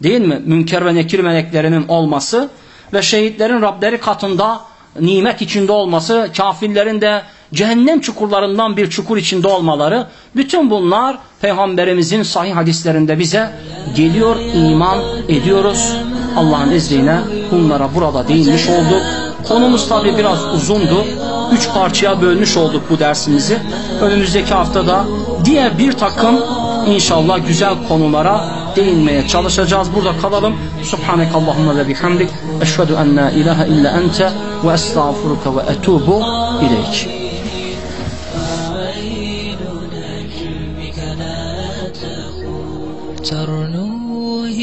değil mi? Münker ve nekir meleklerinin olması ve şehitlerin Rableri katında nimet içinde olması, kafirlerin de cehennem çukurlarından bir çukur içinde olmaları, bütün bunlar Peygamberimizin sahih hadislerinde bize geliyor, iman ediyoruz. Allah'ın izniyle bunlara burada değinmiş olduk. Konumuz tabi biraz uzundu. Üç parçaya bölmüş olduk bu dersimizi. Önümüzdeki haftada diğer bir takım inşallah güzel konulara değinmeye çalışacağız. Burada kalalım. Subhanek Allahumma ve bihamdik. Eşhedü en la ilahe illa ente ve estağfuruka ve etubu ileyk.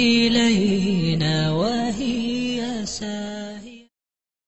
إليه.